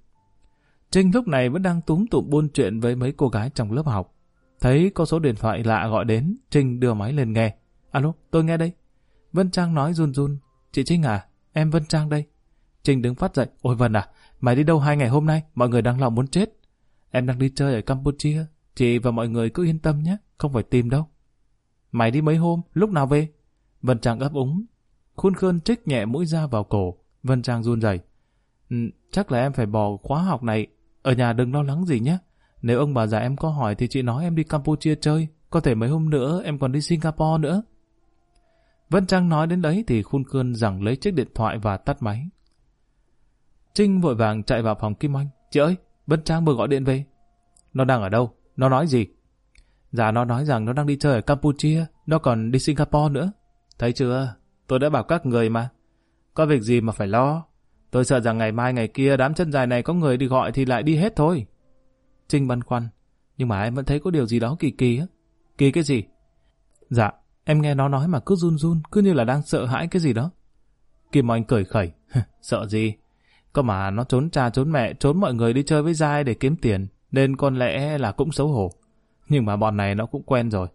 Trinh lúc này vẫn đang túm tụm buôn chuyện với mấy cô gái trong lớp học. Thấy có số điện thoại lạ gọi đến, Trinh đưa máy lên nghe. Alo, tôi nghe đây. Vân Trang nói run run. Chị Trinh à, em Vân Trang đây. Trinh đứng phát dậy. Ôi Vân à, mày đi đâu hai ngày hôm nay? Mọi người đang lòng muốn chết. Em đang đi chơi ở Campuchia. Chị và mọi người cứ yên tâm nhé, không phải tìm đâu. Mày đi mấy hôm, lúc nào về? Vân Trang ấp úng. Khuôn khơn trích nhẹ mũi ra vào cổ. Vân Trang run rẩy. Ừ, chắc là em phải bỏ khóa học này ở nhà đừng lo lắng gì nhé. Nếu ông bà già em có hỏi thì chị nói em đi Campuchia chơi, có thể mấy hôm nữa em còn đi Singapore nữa. Vân Trang nói đến đấy thì khun cơn rằng lấy chiếc điện thoại và tắt máy. Trinh vội vàng chạy vào phòng Kim Anh. Chị ơi, Vân Trang vừa gọi điện về. Nó đang ở đâu? Nó nói gì? Dạ nó nói rằng nó đang đi chơi ở Campuchia, nó còn đi Singapore nữa. Thấy chưa? Tôi đã bảo các người mà. Có việc gì mà phải lo. Tôi sợ rằng ngày mai ngày kia đám chân dài này có người đi gọi thì lại đi hết thôi. Trinh băn khoăn. Nhưng mà em vẫn thấy có điều gì đó kỳ kỳ á. Kỳ cái gì? Dạ, em nghe nó nói mà cứ run run, cứ như là đang sợ hãi cái gì đó. Kim Oanh cười khẩy. sợ gì? Có mà nó trốn cha trốn mẹ, trốn mọi người đi chơi với dai để kiếm tiền, nên con lẽ là cũng xấu hổ. Nhưng mà bọn này nó cũng quen rồi.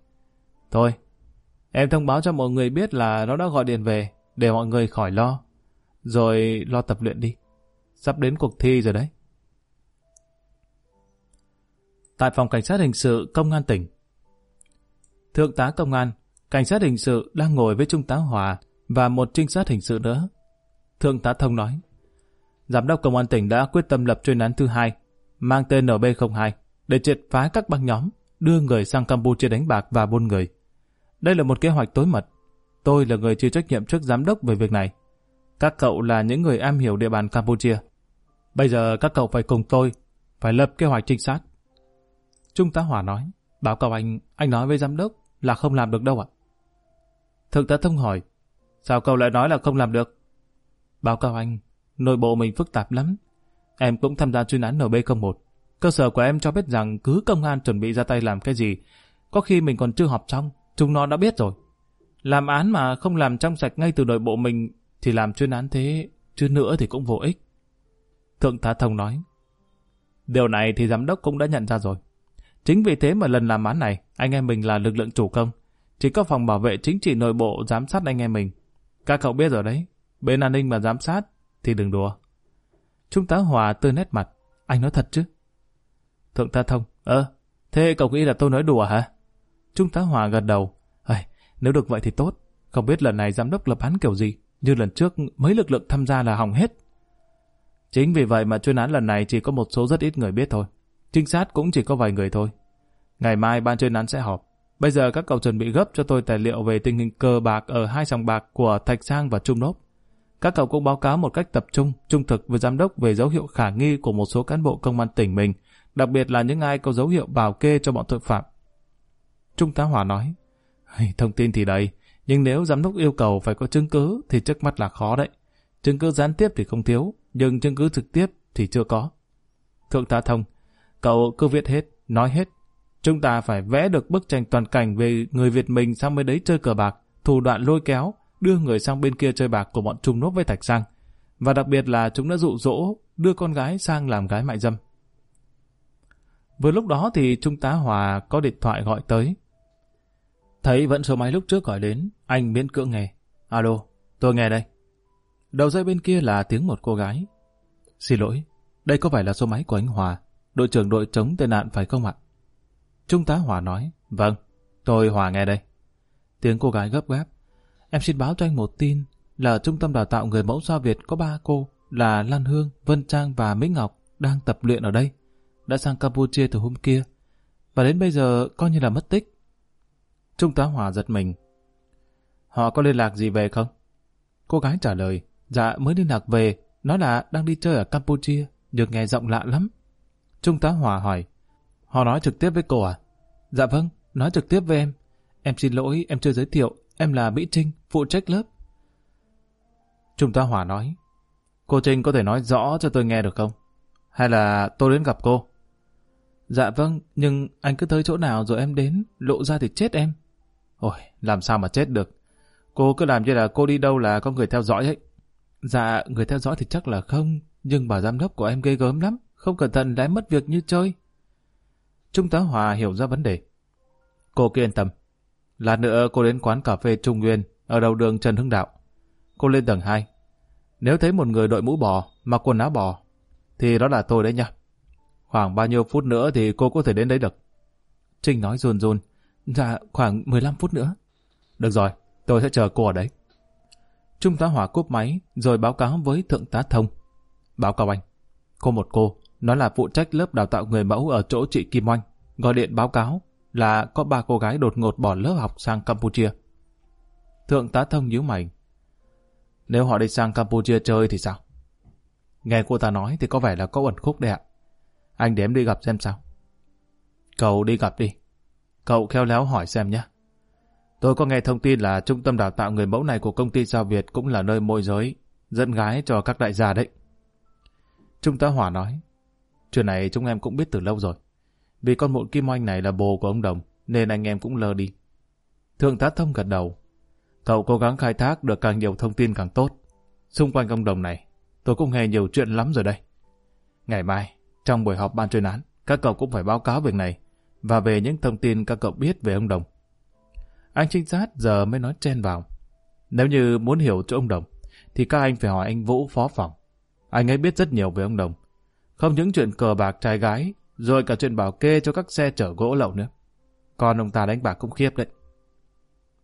Thôi, em thông báo cho mọi người biết là nó đã gọi điện về, để mọi người khỏi lo. Rồi lo tập luyện đi. Sắp đến cuộc thi rồi đấy. Tại phòng cảnh sát hình sự công an tỉnh. Thượng tá công an, cảnh sát hình sự đang ngồi với trung tá Hòa và một trinh sát hình sự nữa. Thượng tá Thông nói, Giám đốc công an tỉnh đã quyết tâm lập chuyên án thứ hai, mang tên NB02, để triệt phá các băng nhóm, đưa người sang Campuchia đánh bạc và buôn người. Đây là một kế hoạch tối mật. Tôi là người chịu trách nhiệm trước giám đốc về việc này. Các cậu là những người am hiểu địa bàn Campuchia. Bây giờ các cậu phải cùng tôi, phải lập kế hoạch trinh sát. Trung tá Hòa nói, báo cáo anh, anh nói với giám đốc là không làm được đâu ạ. Thượng tá Thông hỏi, sao cậu lại nói là không làm được? Báo cáo anh, nội bộ mình phức tạp lắm. Em cũng tham gia chuyên án NB01. Cơ sở của em cho biết rằng cứ công an chuẩn bị ra tay làm cái gì, có khi mình còn chưa họp xong, chúng nó đã biết rồi. Làm án mà không làm trong sạch ngay từ nội bộ mình thì làm chuyên án thế, chứ nữa thì cũng vô ích. Thượng tá Thông nói, điều này thì giám đốc cũng đã nhận ra rồi. Chính vì thế mà lần làm án này, anh em mình là lực lượng chủ công. Chỉ có phòng bảo vệ chính trị nội bộ giám sát anh em mình. Các cậu biết rồi đấy, bên an ninh mà giám sát thì đừng đùa. Trung tá Hòa tươi nét mặt, anh nói thật chứ? Thượng tá Thông, ơ, thế cậu nghĩ là tôi nói đùa hả? Trung tá Hòa gật đầu, Ây, nếu được vậy thì tốt, không biết lần này giám đốc lập án kiểu gì, như lần trước mấy lực lượng tham gia là hỏng hết. Chính vì vậy mà chuyên án lần này chỉ có một số rất ít người biết thôi. Trinh sát cũng chỉ có vài người thôi. Ngày mai ban chuyên án sẽ họp. Bây giờ các cậu chuẩn bị gấp cho tôi tài liệu về tình hình cờ bạc ở hai sòng bạc của Thạch Sang và Trung Nốt. Các cậu cũng báo cáo một cách tập trung, trung thực với giám đốc về dấu hiệu khả nghi của một số cán bộ công an tỉnh mình, đặc biệt là những ai có dấu hiệu bảo kê cho bọn tội phạm. Trung tá Hòa nói, thông tin thì đầy, nhưng nếu giám đốc yêu cầu phải có chứng cứ thì trước mắt là khó đấy. Chứng cứ gián tiếp thì không thiếu, nhưng chứng cứ trực tiếp thì chưa có. Thượng tá Thông, cậu cứ viết hết, nói hết. Chúng ta phải vẽ được bức tranh toàn cảnh về người Việt mình sang bên đấy chơi cờ bạc, thủ đoạn lôi kéo, đưa người sang bên kia chơi bạc của bọn Trung Nốt với Thạch Sang. Và đặc biệt là chúng đã dụ dỗ đưa con gái sang làm gái mại dâm. Vừa lúc đó thì Trung tá Hòa có điện thoại gọi tới. Thấy vẫn số máy lúc trước gọi đến, anh miễn cưỡng nghe. Alo, tôi nghe đây. Đầu dây bên kia là tiếng một cô gái. Xin lỗi, đây có phải là số máy của anh Hòa, đội trưởng đội chống tai nạn phải không ạ? Trung tá Hòa nói, vâng, tôi Hòa nghe đây. Tiếng cô gái gấp gáp. Em xin báo cho anh một tin là ở trung tâm đào tạo người mẫu sao Việt có ba cô là Lan Hương, Vân Trang và Mỹ Ngọc đang tập luyện ở đây. Đã sang Campuchia từ hôm kia và đến bây giờ coi như là mất tích. Trung tá Hòa giật mình. Họ có liên lạc gì về không? Cô gái trả lời, dạ mới liên lạc về, nói là đang đi chơi ở Campuchia, được nghe giọng lạ lắm. Trung tá Hòa hỏi, họ nói trực tiếp với cô à? Dạ vâng, nói trực tiếp với em. Em xin lỗi, em chưa giới thiệu, em là Mỹ Trinh, phụ trách lớp. Trung tá Hòa nói, cô Trinh có thể nói rõ cho tôi nghe được không? Hay là tôi đến gặp cô? Dạ vâng, nhưng anh cứ tới chỗ nào rồi em đến, lộ ra thì chết em. Ôi, làm sao mà chết được. Cô cứ làm như là cô đi đâu là có người theo dõi ấy. Dạ, người theo dõi thì chắc là không, nhưng bà giám đốc của em ghê gớm lắm, không cẩn thận lại mất việc như chơi. Trung tá Hòa hiểu ra vấn đề. Cô cứ yên tâm. Lát nữa cô đến quán cà phê Trung Nguyên, ở đầu đường Trần Hưng Đạo. Cô lên tầng 2. Nếu thấy một người đội mũ bò, mặc quần áo bò, thì đó là tôi đấy nha. Khoảng bao nhiêu phút nữa thì cô có thể đến đấy được. Trinh nói run run. Dạ, khoảng 15 phút nữa. Được rồi, tôi sẽ chờ cô ở đấy. Trung tá Hỏa cúp máy rồi báo cáo với Thượng tá Thông. Báo cáo anh, cô một cô, Nó là phụ trách lớp đào tạo người mẫu ở chỗ chị Kim Oanh. Gọi điện báo cáo là có ba cô gái đột ngột bỏ lớp học sang Campuchia. Thượng tá thông nhíu mày. Nếu họ đi sang Campuchia chơi thì sao? Nghe cô ta nói thì có vẻ là có ẩn khúc đấy ạ. Anh đếm đi gặp xem sao. Cậu đi gặp đi. Cậu khéo léo hỏi xem nhé. Tôi có nghe thông tin là trung tâm đào tạo người mẫu này của công ty sao Việt cũng là nơi môi giới, dẫn gái cho các đại gia đấy. Trung tá Hòa nói, chuyện này chúng em cũng biết từ lâu rồi. Vì con mụn Kim Oanh này là bồ của ông Đồng, nên anh em cũng lơ đi. Thượng tá Thông gật đầu. Cậu cố gắng khai thác được càng nhiều thông tin càng tốt. Xung quanh ông Đồng này, tôi cũng nghe nhiều chuyện lắm rồi đây. Ngày mai, trong buổi họp ban chuyên án, các cậu cũng phải báo cáo việc này và về những thông tin các cậu biết về ông Đồng. Anh trinh sát giờ mới nói chen vào. Nếu như muốn hiểu chỗ ông Đồng, thì các anh phải hỏi anh Vũ phó phòng. Anh ấy biết rất nhiều về ông Đồng. Không những chuyện cờ bạc trai gái, rồi cả chuyện bảo kê cho các xe chở gỗ lậu nữa. Còn ông ta đánh bạc cũng khiếp đấy.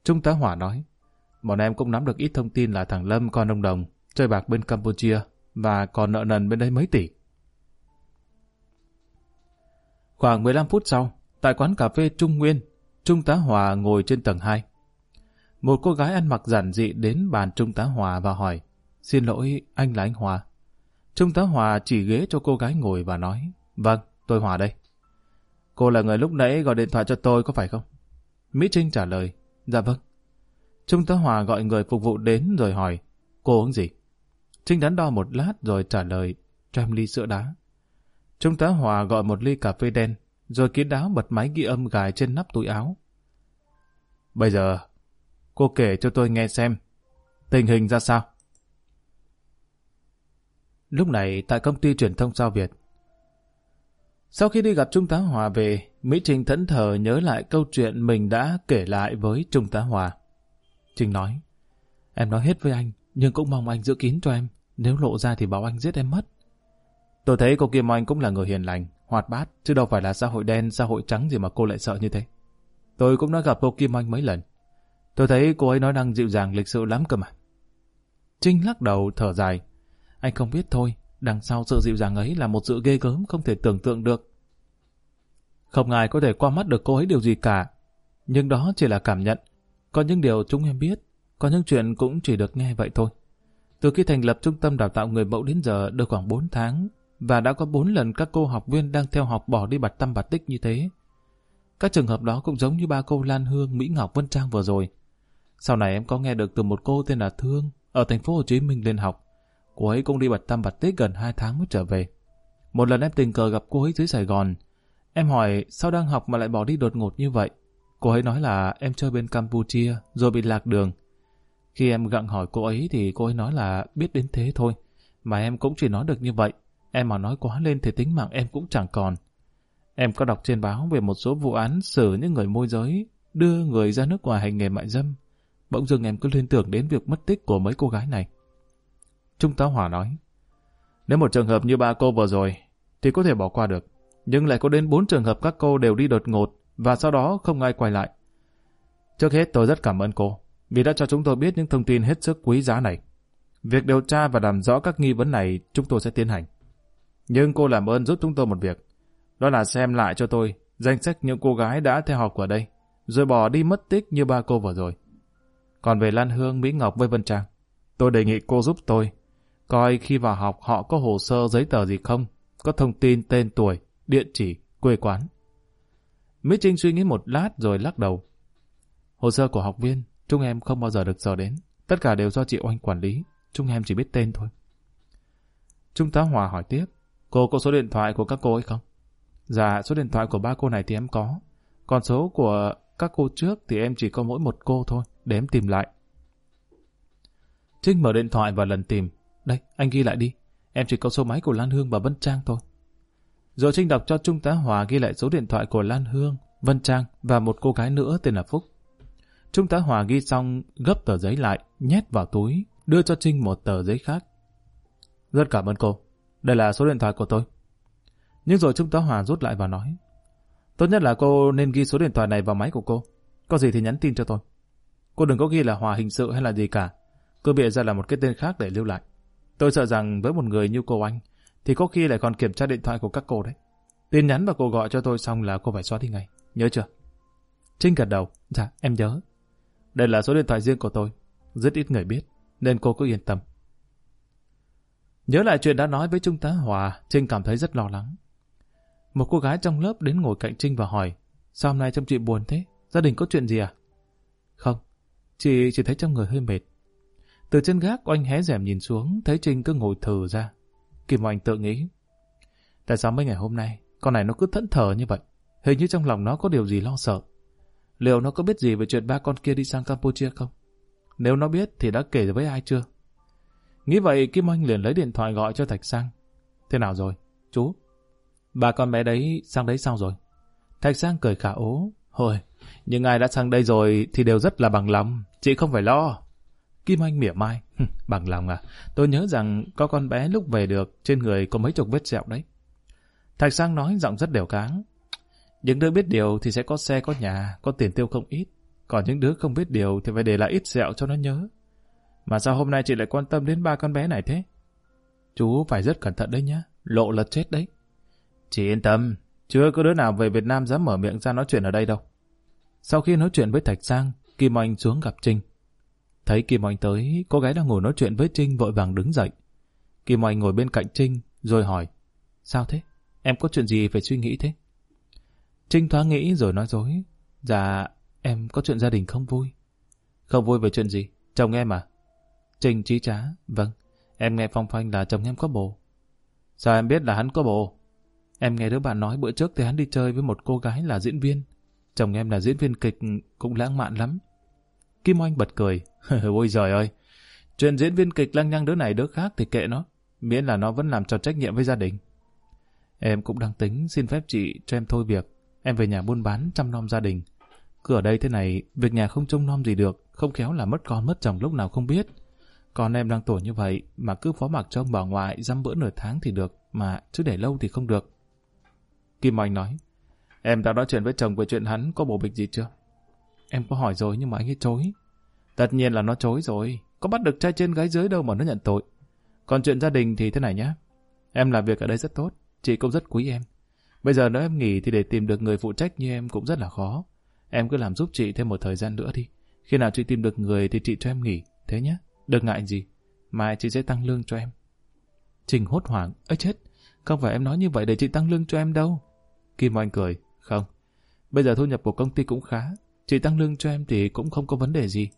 Trung tá Hỏa nói, bọn em cũng nắm được ít thông tin là thằng Lâm con ông Đồng, chơi bạc bên Campuchia và còn nợ nần bên đây mấy tỷ. Khoảng 15 phút sau, tại quán cà phê Trung Nguyên, Trung tá Hòa ngồi trên tầng 2. Một cô gái ăn mặc giản dị đến bàn Trung tá Hòa và hỏi, xin lỗi, anh là anh Hòa. Trung tá Hòa chỉ ghế cho cô gái ngồi và nói, vâng, tôi Hòa đây. Cô là người lúc nãy gọi điện thoại cho tôi có phải không? Mỹ Trinh trả lời, dạ vâng. Trung tá Hòa gọi người phục vụ đến rồi hỏi, cô uống gì? Trinh đắn đo một lát rồi trả lời, cho em ly sữa đá. Trung tá Hòa gọi một ly cà phê đen, rồi kín đáo bật máy ghi âm gài trên nắp túi áo. Bây giờ, cô kể cho tôi nghe xem, tình hình ra sao? Lúc này, tại công ty truyền thông sao Việt, sau khi đi gặp Trung tá Hòa về, Mỹ Trinh thẫn thờ nhớ lại câu chuyện mình đã kể lại với Trung tá Hòa. Trinh nói, em nói hết với anh, nhưng cũng mong anh giữ kín cho em, nếu lộ ra thì bảo anh giết em mất. Tôi thấy cô Kim Oanh cũng là người hiền lành, hoạt bát, chứ đâu phải là xã hội đen, xã hội trắng gì mà cô lại sợ như thế. Tôi cũng đã gặp cô Kim Anh mấy lần. Tôi thấy cô ấy nói năng dịu dàng lịch sự lắm cơ mà. Trinh lắc đầu thở dài. Anh không biết thôi, đằng sau sự dịu dàng ấy là một sự ghê gớm không thể tưởng tượng được. Không ai có thể qua mắt được cô ấy điều gì cả. Nhưng đó chỉ là cảm nhận. Có những điều chúng em biết, có những chuyện cũng chỉ được nghe vậy thôi. Từ khi thành lập trung tâm đào tạo người mẫu đến giờ được khoảng 4 tháng, và đã có 4 lần các cô học viên đang theo học bỏ đi bạt tâm bạt tích như thế. Các trường hợp đó cũng giống như ba cô Lan Hương, Mỹ Ngọc, Vân Trang vừa rồi. Sau này em có nghe được từ một cô tên là Thương, ở thành phố Hồ Chí Minh lên học. Cô ấy cũng đi bạt tâm bạt tích gần 2 tháng mới trở về. Một lần em tình cờ gặp cô ấy dưới Sài Gòn. Em hỏi sao đang học mà lại bỏ đi đột ngột như vậy? Cô ấy nói là em chơi bên Campuchia rồi bị lạc đường. Khi em gặng hỏi cô ấy thì cô ấy nói là biết đến thế thôi. Mà em cũng chỉ nói được như vậy. Em mà nói quá lên thì tính mạng em cũng chẳng còn. Em có đọc trên báo về một số vụ án xử những người môi giới, đưa người ra nước ngoài hành nghề mại dâm. Bỗng dưng em cứ liên tưởng đến việc mất tích của mấy cô gái này. Trung tá Hòa nói, nếu một trường hợp như ba cô vừa rồi, thì có thể bỏ qua được. Nhưng lại có đến bốn trường hợp các cô đều đi đột ngột và sau đó không ai quay lại. Trước hết tôi rất cảm ơn cô vì đã cho chúng tôi biết những thông tin hết sức quý giá này. Việc điều tra và làm rõ các nghi vấn này chúng tôi sẽ tiến hành. Nhưng cô làm ơn giúp chúng tôi một việc. Đó là xem lại cho tôi danh sách những cô gái đã theo học ở đây, rồi bỏ đi mất tích như ba cô vừa rồi. Còn về Lan Hương, Mỹ Ngọc với Vân Trang, tôi đề nghị cô giúp tôi. Coi khi vào học họ có hồ sơ giấy tờ gì không, có thông tin tên tuổi, địa chỉ, quê quán. Mỹ Trinh suy nghĩ một lát rồi lắc đầu. Hồ sơ của học viên, chúng em không bao giờ được dò đến. Tất cả đều do chị Oanh quản lý, chúng em chỉ biết tên thôi. Trung tá Hòa hỏi tiếp. Cô có số điện thoại của các cô ấy không? Dạ, số điện thoại của ba cô này thì em có. Còn số của các cô trước thì em chỉ có mỗi một cô thôi, để em tìm lại. Trinh mở điện thoại và lần tìm. Đây, anh ghi lại đi. Em chỉ có số máy của Lan Hương và Vân Trang thôi. Rồi Trinh đọc cho Trung tá Hòa ghi lại số điện thoại của Lan Hương, Vân Trang và một cô gái nữa tên là Phúc. Trung tá Hòa ghi xong gấp tờ giấy lại, nhét vào túi, đưa cho Trinh một tờ giấy khác. Rất cảm ơn cô. Đây là số điện thoại của tôi. Nhưng rồi Trung tá Hòa rút lại và nói Tốt nhất là cô nên ghi số điện thoại này vào máy của cô. Có gì thì nhắn tin cho tôi. Cô đừng có ghi là Hòa hình sự hay là gì cả. Cứ bịa ra là một cái tên khác để lưu lại. Tôi sợ rằng với một người như cô anh thì có khi lại còn kiểm tra điện thoại của các cô đấy. Tin nhắn và cô gọi cho tôi xong là cô phải xóa đi ngay. Nhớ chưa? Trinh gật đầu. Dạ, em nhớ. Đây là số điện thoại riêng của tôi. Rất ít người biết, nên cô cứ yên tâm. Nhớ lại chuyện đã nói với Trung tá Hòa, Trinh cảm thấy rất lo lắng. Một cô gái trong lớp đến ngồi cạnh Trinh và hỏi, sao hôm nay trong chị buồn thế? Gia đình có chuyện gì à? Không, chị chỉ thấy trong người hơi mệt. Từ trên gác oanh hé rèm nhìn xuống, thấy Trinh cứ ngồi thừ ra. Kim Oanh tự nghĩ, tại sao mấy ngày hôm nay, con này nó cứ thẫn thờ như vậy? Hình như trong lòng nó có điều gì lo sợ. Liệu nó có biết gì về chuyện ba con kia đi sang Campuchia không? Nếu nó biết thì đã kể với ai chưa? Nghĩ vậy Kim Oanh liền lấy điện thoại gọi cho Thạch Sang. Thế nào rồi? Chú? Bà con bé đấy sang đấy sao rồi? Thạch Sang cười khả ố. Hồi, nhưng ai đã sang đây rồi thì đều rất là bằng lòng. Chị không phải lo. Kim Anh mỉa mai. bằng lòng à? Tôi nhớ rằng có con bé lúc về được trên người có mấy chục vết sẹo đấy. Thạch Sang nói giọng rất đều cáng. Những đứa biết điều thì sẽ có xe có nhà, có tiền tiêu không ít. Còn những đứa không biết điều thì phải để lại ít sẹo cho nó nhớ. Mà sao hôm nay chị lại quan tâm đến ba con bé này thế? Chú phải rất cẩn thận đấy nhá, lộ là chết đấy. Chị yên tâm, chưa có đứa nào về Việt Nam dám mở miệng ra nói chuyện ở đây đâu. Sau khi nói chuyện với Thạch Sang, Kim Anh xuống gặp Trinh. Thấy Kim Anh tới, cô gái đang ngồi nói chuyện với Trinh vội vàng đứng dậy. Kim Anh ngồi bên cạnh Trinh, rồi hỏi, sao thế? Em có chuyện gì phải suy nghĩ thế? Trinh thoáng nghĩ rồi nói dối. Dạ, em có chuyện gia đình không vui. Không vui về chuyện gì? Chồng em à? Trình trí trá. Vâng, em nghe phong phanh là chồng em có bồ. Sao em biết là hắn có bồ? Em nghe đứa bạn nói bữa trước thì hắn đi chơi với một cô gái là diễn viên. Chồng em là diễn viên kịch cũng lãng mạn lắm. Kim Oanh bật cười. Ôi giời ơi, chuyện diễn viên kịch lăng nhăng đứa này đứa khác thì kệ nó. Miễn là nó vẫn làm tròn trách nhiệm với gia đình. Em cũng đang tính xin phép chị cho em thôi việc. Em về nhà buôn bán chăm nom gia đình. Cứ ở đây thế này, việc nhà không trông nom gì được, không khéo là mất con mất chồng lúc nào không biết. Còn em đang tuổi như vậy mà cứ phó mặc cho ông bà ngoại dăm bữa nửa tháng thì được, mà chứ để lâu thì không được. Kim Anh nói, em đã nói chuyện với chồng về chuyện hắn có bổ bịch gì chưa? Em có hỏi rồi nhưng mà anh ấy chối. Tất nhiên là nó chối rồi, có bắt được trai trên gái dưới đâu mà nó nhận tội. Còn chuyện gia đình thì thế này nhá. Em làm việc ở đây rất tốt, chị cũng rất quý em. Bây giờ nếu em nghỉ thì để tìm được người phụ trách như em cũng rất là khó. Em cứ làm giúp chị thêm một thời gian nữa đi. Khi nào chị tìm được người thì chị cho em nghỉ, thế nhé. Đừng ngại gì, mai chị sẽ tăng lương cho em. Trình hốt hoảng, ơi chết, không phải em nói như vậy để chị tăng lương cho em đâu. Kim Oanh cười, không, bây giờ thu nhập của công ty cũng khá, chị tăng lương cho em thì cũng không có vấn đề gì.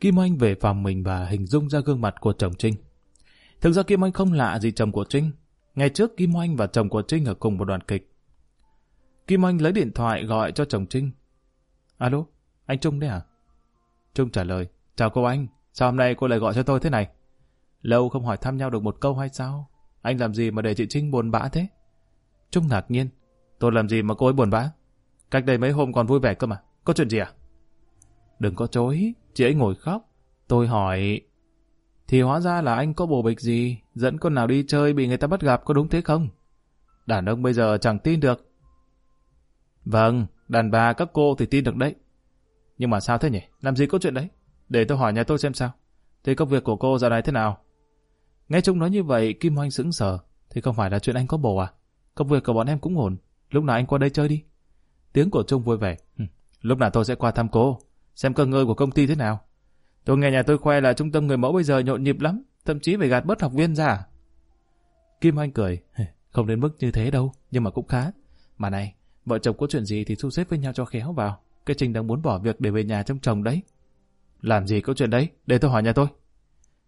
Kim Oanh về phòng mình và hình dung ra gương mặt của chồng Trinh. Thực ra Kim Oanh không lạ gì chồng của Trinh. Ngày trước Kim Oanh và chồng của Trinh ở cùng một đoàn kịch. Kim Oanh lấy điện thoại gọi cho chồng Trinh. Alo, anh Trung đấy à? Trung trả lời, chào cô anh, sao hôm nay cô lại gọi cho tôi thế này? Lâu không hỏi thăm nhau được một câu hay sao? Anh làm gì mà để chị Trinh buồn bã thế? Trung ngạc nhiên, tôi làm gì mà cô ấy buồn bã? Cách đây mấy hôm còn vui vẻ cơ mà, có chuyện gì à? Đừng có chối, chị ấy ngồi khóc. Tôi hỏi, thì hóa ra là anh có bồ bịch gì, dẫn con nào đi chơi bị người ta bắt gặp có đúng thế không? Đàn ông bây giờ chẳng tin được. Vâng, đàn bà các cô thì tin được đấy. Nhưng mà sao thế nhỉ? Làm gì có chuyện đấy? Để tôi hỏi nhà tôi xem sao. Thế công việc của cô giờ này thế nào? Nghe Chung nói như vậy, Kim Hoanh sững sờ. Thì không phải là chuyện anh có bồ à? Công việc của bọn em cũng ổn. Lúc nào anh qua đây chơi đi. Tiếng của Trung vui vẻ. Lúc nào tôi sẽ qua thăm cô. Xem cơ ngơi của công ty thế nào. Tôi nghe nhà tôi khoe là trung tâm người mẫu bây giờ nhộn nhịp lắm. Thậm chí phải gạt bớt học viên ra. Kim Hoanh cười. Không đến mức như thế đâu. Nhưng mà cũng khá. Mà này, vợ chồng có chuyện gì thì thu xếp với nhau cho khéo vào. Cái Trình đang muốn bỏ việc để về nhà trong chồng đấy. Làm gì có chuyện đấy? Để tôi hỏi nhà tôi.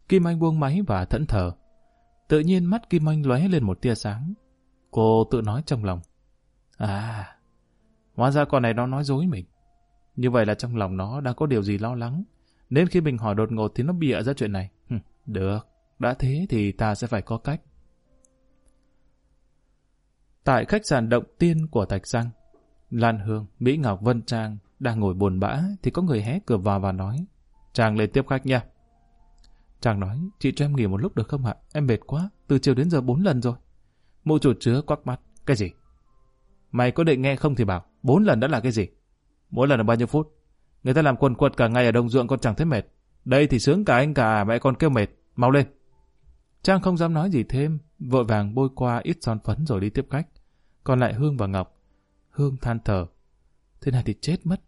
Kim Anh buông máy và thẫn thờ. Tự nhiên mắt Kim Anh lóe lên một tia sáng. Cô tự nói trong lòng. À, hóa ra con này nó nói dối mình. Như vậy là trong lòng nó đang có điều gì lo lắng. Nên khi mình hỏi đột ngột thì nó bịa ra chuyện này. Được, đã thế thì ta sẽ phải có cách. Tại khách sạn Động Tiên của Thạch Giang, Lan Hương, Mỹ Ngọc Vân Trang đang ngồi buồn bã thì có người hé cửa vào và nói Trang lên tiếp khách nha. Trang nói, chị cho em nghỉ một lúc được không ạ? Em mệt quá, từ chiều đến giờ bốn lần rồi. Mụ chủ chứa quắc mắt. Cái gì? Mày có định nghe không thì bảo, bốn lần đã là cái gì? Mỗi lần là bao nhiêu phút? Người ta làm quần quật cả ngày ở đồng ruộng còn chẳng thấy mệt. Đây thì sướng cả anh cả à, mẹ con kêu mệt. Mau lên. Trang không dám nói gì thêm, vội vàng bôi qua ít son phấn rồi đi tiếp khách. Còn lại Hương và Ngọc. Hương than thở. Thế này thì chết mất.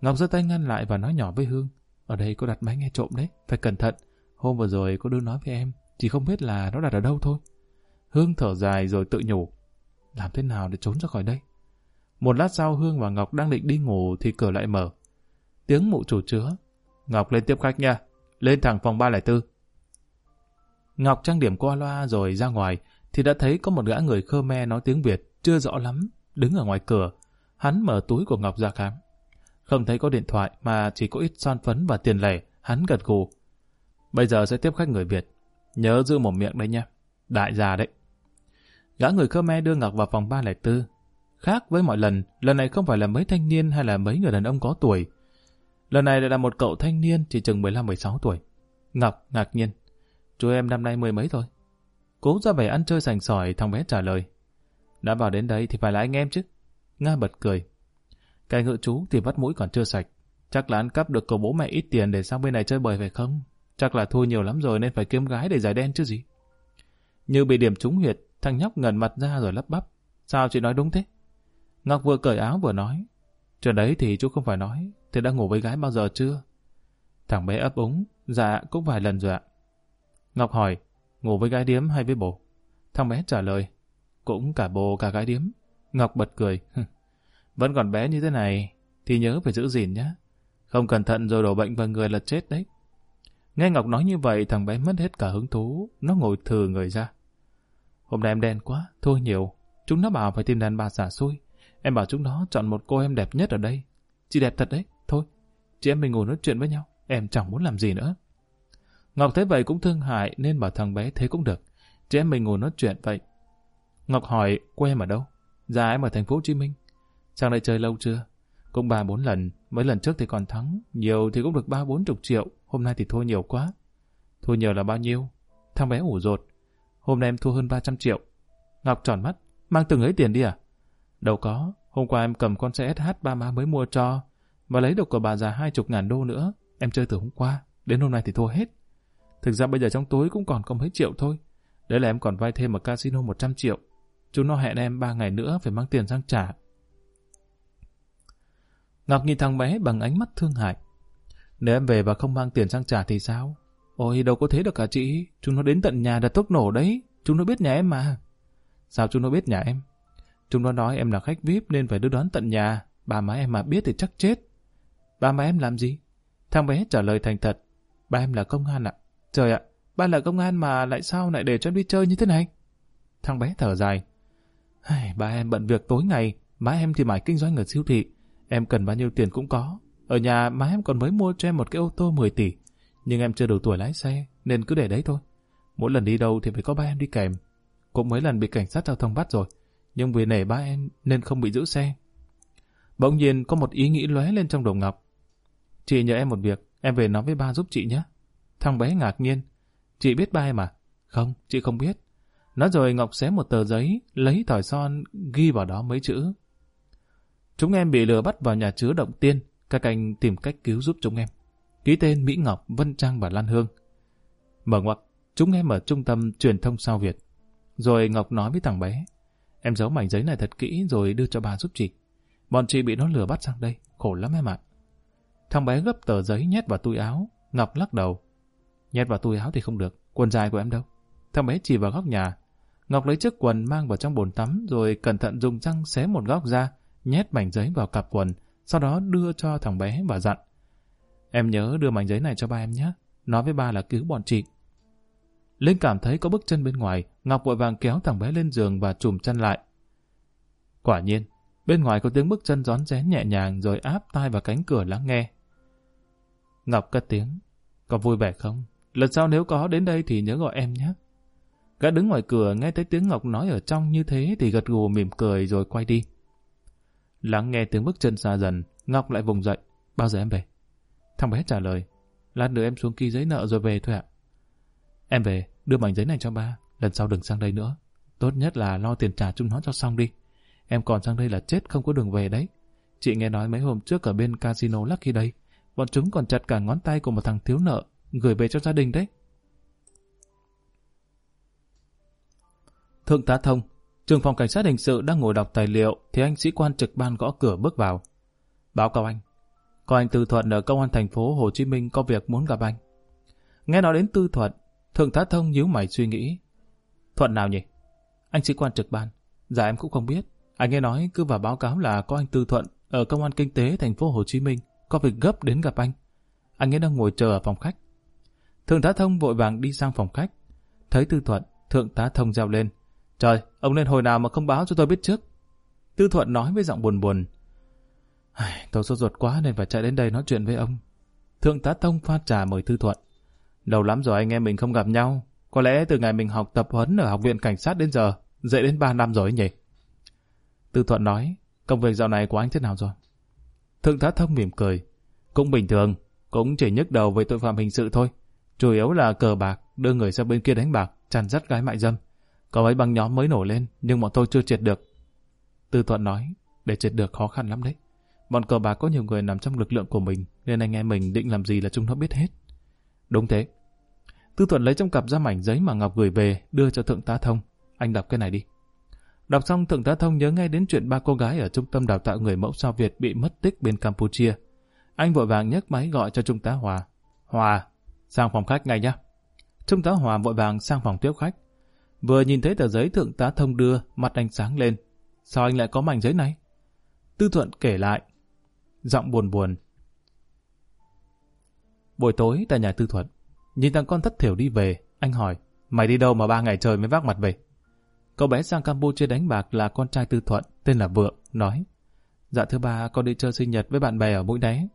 Ngọc giơ tay ngăn lại và nói nhỏ với Hương. Ở đây có đặt máy nghe trộm đấy, phải cẩn thận. Hôm vừa rồi có đứa nói với em, chỉ không biết là nó đặt ở đâu thôi. Hương thở dài rồi tự nhủ. Làm thế nào để trốn ra khỏi đây? Một lát sau Hương và Ngọc đang định đi ngủ thì cửa lại mở. Tiếng mụ chủ chứa. Ngọc lên tiếp khách nha. Lên thẳng phòng 304. Ngọc trang điểm qua loa rồi ra ngoài thì đã thấy có một gã người Khmer nói tiếng Việt chưa rõ lắm, đứng ở ngoài cửa. Hắn mở túi của Ngọc ra khám. Không thấy có điện thoại mà chỉ có ít son phấn và tiền lẻ, hắn gật gù. Bây giờ sẽ tiếp khách người Việt. Nhớ giữ một miệng đấy nha. Đại gia đấy. Gã người Khmer đưa Ngọc vào phòng 304. Khác với mọi lần, lần này không phải là mấy thanh niên hay là mấy người đàn ông có tuổi. Lần này lại là một cậu thanh niên chỉ chừng 15-16 tuổi. Ngọc ngạc nhiên. Chú em năm nay mười mấy thôi. Cố ra vẻ ăn chơi sành sỏi, thằng bé trả lời. Đã vào đến đây thì phải là anh em chứ. Nga bật cười. Cái ngựa chú thì vắt mũi còn chưa sạch. Chắc là ăn cắp được của bố mẹ ít tiền để sang bên này chơi bời phải không? Chắc là thua nhiều lắm rồi nên phải kiếm gái để giải đen chứ gì. Như bị điểm trúng huyệt, thằng nhóc ngẩn mặt ra rồi lắp bắp. Sao chị nói đúng thế? Ngọc vừa cởi áo vừa nói. Chuyện đấy thì chú không phải nói. Thế đã ngủ với gái bao giờ chưa? Thằng bé ấp úng. Dạ, cũng vài lần rồi ạ. Ngọc hỏi, ngủ với gái điếm hay với bồ? Thằng bé trả lời, cũng cả bồ cả gái điếm. Ngọc bật cười. Vẫn còn bé như thế này, thì nhớ phải giữ gìn nhé. Không cẩn thận rồi đổ bệnh vào người là chết đấy. Nghe Ngọc nói như vậy, thằng bé mất hết cả hứng thú. Nó ngồi thừ người ra. Hôm nay em đen quá, thôi nhiều. Chúng nó bảo phải tìm đàn bà xả xui. Em bảo chúng nó chọn một cô em đẹp nhất ở đây. Chị đẹp thật đấy, thôi. Chị em mình ngồi nói chuyện với nhau. Em chẳng muốn làm gì nữa. Ngọc thấy vậy cũng thương hại nên bảo thằng bé thế cũng được. Chị em mình ngồi nói chuyện vậy. Ngọc hỏi quê em ở đâu? Dạ em ở thành phố Hồ Chí Minh. Sang đây chơi lâu chưa? Cũng ba bốn lần, mấy lần trước thì còn thắng, nhiều thì cũng được ba bốn chục triệu, hôm nay thì thua nhiều quá. Thua nhiều là bao nhiêu? Thằng bé ủ rột. Hôm nay em thua hơn 300 triệu. Ngọc tròn mắt, mang từng ấy tiền đi à? Đâu có, hôm qua em cầm con xe SH ba má mới mua cho, và lấy được của bà già hai chục ngàn đô nữa. Em chơi từ hôm qua, đến hôm nay thì thua hết. Thực ra bây giờ trong túi cũng còn có mấy triệu thôi. Đấy là em còn vay thêm ở casino 100 triệu. Chúng nó hẹn em ba ngày nữa phải mang tiền sang trả. Ngọc nhìn thằng bé bằng ánh mắt thương hại. Nếu em về và không mang tiền sang trả thì sao? Ôi đâu có thế được cả chị. Chúng nó đến tận nhà đặt thuốc nổ đấy. Chúng nó biết nhà em mà. Sao chúng nó biết nhà em? Chúng nó nói em là khách VIP nên phải đưa đón tận nhà. Bà má em mà biết thì chắc chết. Ba má em làm gì? Thằng bé trả lời thành thật. Ba em là công an ạ. Trời ạ, ba là công an mà lại sao lại để cho đi chơi như thế này? Thằng bé thở dài. Ba em bận việc tối ngày, má em thì mải kinh doanh ở siêu thị. Em cần bao nhiêu tiền cũng có. Ở nhà má em còn mới mua cho em một cái ô tô 10 tỷ. Nhưng em chưa đủ tuổi lái xe, nên cứ để đấy thôi. Mỗi lần đi đâu thì phải có ba em đi kèm. Cũng mấy lần bị cảnh sát giao thông bắt rồi. Nhưng vì nể ba em nên không bị giữ xe. Bỗng nhiên có một ý nghĩ lóe lên trong đầu Ngọc. Chị nhờ em một việc, em về nói với ba giúp chị nhé. Thằng bé ngạc nhiên. Chị biết ba em à? Không, chị không biết. Nói rồi Ngọc xé một tờ giấy, lấy thỏi son, ghi vào đó mấy chữ. Chúng em bị lừa bắt vào nhà chứa động tiên, các anh tìm cách cứu giúp chúng em. Ký tên Mỹ Ngọc, Vân Trang và Lan Hương. Mở ngoặc, chúng em ở trung tâm truyền thông sao Việt. Rồi Ngọc nói với thằng bé, em giấu mảnh giấy này thật kỹ rồi đưa cho bà giúp chị. Bọn chị bị nó lừa bắt sang đây, khổ lắm em ạ. Thằng bé gấp tờ giấy nhét vào túi áo, Ngọc lắc đầu. Nhét vào túi áo thì không được, quần dài của em đâu. Thằng bé chỉ vào góc nhà. Ngọc lấy chiếc quần mang vào trong bồn tắm rồi cẩn thận dùng răng xé một góc ra, nhét mảnh giấy vào cặp quần, sau đó đưa cho thằng bé và dặn. Em nhớ đưa mảnh giấy này cho ba em nhé, nói với ba là cứu bọn chị. Linh cảm thấy có bước chân bên ngoài, Ngọc vội vàng kéo thằng bé lên giường và chùm chân lại. Quả nhiên, bên ngoài có tiếng bước chân rón rén nhẹ nhàng rồi áp tai vào cánh cửa lắng nghe. Ngọc cất tiếng. Có vui vẻ không? Lần sau nếu có đến đây thì nhớ gọi em nhé. Gã đứng ngoài cửa nghe thấy tiếng Ngọc nói ở trong như thế thì gật gù mỉm cười rồi quay đi. Lắng nghe tiếng bước chân xa dần, Ngọc lại vùng dậy. Bao giờ em về? Thằng bé trả lời. Lát nữa em xuống ký giấy nợ rồi về thôi ạ. Em về, đưa mảnh giấy này cho ba. Lần sau đừng sang đây nữa. Tốt nhất là lo tiền trả chúng nó cho xong đi. Em còn sang đây là chết không có đường về đấy. Chị nghe nói mấy hôm trước ở bên casino Lucky đây, bọn chúng còn chặt cả ngón tay của một thằng thiếu nợ, gửi về cho gia đình đấy. Thượng tá Thông, trường phòng cảnh sát hình sự đang ngồi đọc tài liệu thì anh sĩ quan trực ban gõ cửa bước vào. Báo cáo anh, có anh Tư Thuận ở công an thành phố Hồ Chí Minh có việc muốn gặp anh. Nghe nói đến Tư Thuận, Thượng tá Thông nhíu mày suy nghĩ. Thuận nào nhỉ? Anh sĩ quan trực ban. Dạ em cũng không biết. Anh nghe nói cứ vào báo cáo là có anh Tư Thuận ở công an kinh tế thành phố Hồ Chí Minh có việc gấp đến gặp anh. Anh ấy đang ngồi chờ ở phòng khách. Thượng tá Thông vội vàng đi sang phòng khách. Thấy Tư Thuận, Thượng tá Thông reo lên. Trời, ông lên hồi nào mà không báo cho tôi biết trước. Tư Thuận nói với giọng buồn buồn. Tôi sốt ruột quá nên phải chạy đến đây nói chuyện với ông. Thượng tá Thông pha trà mời Tư Thuận. Lâu lắm rồi anh em mình không gặp nhau. Có lẽ từ ngày mình học tập huấn ở học viện cảnh sát đến giờ, dậy đến 3 năm rồi nhỉ? Tư Thuận nói, công việc dạo này của anh thế nào rồi? Thượng tá Thông mỉm cười. Cũng bình thường, cũng chỉ nhức đầu với tội phạm hình sự thôi. Chủ yếu là cờ bạc, đưa người sang bên kia đánh bạc, chăn dắt gái mại dâm. Có mấy băng nhóm mới nổi lên, nhưng bọn tôi chưa triệt được. Tư Thuận nói, để triệt được khó khăn lắm đấy. Bọn cờ bạc có nhiều người nằm trong lực lượng của mình, nên anh em mình định làm gì là chúng nó biết hết. Đúng thế. Tư Thuận lấy trong cặp ra mảnh giấy mà Ngọc gửi về, đưa cho Thượng tá Thông. Anh đọc cái này đi. Đọc xong Thượng tá Thông nhớ ngay đến chuyện ba cô gái ở trung tâm đào tạo người mẫu sao Việt bị mất tích bên Campuchia. Anh vội vàng nhấc máy gọi cho Trung tá Hòa. Hòa, sang phòng khách ngay nhé. Trung tá Hòa vội vàng sang phòng tiếp khách. Vừa nhìn thấy tờ giấy Thượng tá Thông đưa, mặt anh sáng lên. Sao anh lại có mảnh giấy này? Tư Thuận kể lại. Giọng buồn buồn. Buổi tối tại nhà Tư Thuận, nhìn thằng con thất thiểu đi về, anh hỏi, mày đi đâu mà ba ngày trời mới vác mặt về? Cậu bé sang Campuchia đánh bạc là con trai Tư Thuận, tên là Vượng, nói, dạ thưa ba, con đi chơi sinh nhật với bạn bè ở mũi đáy.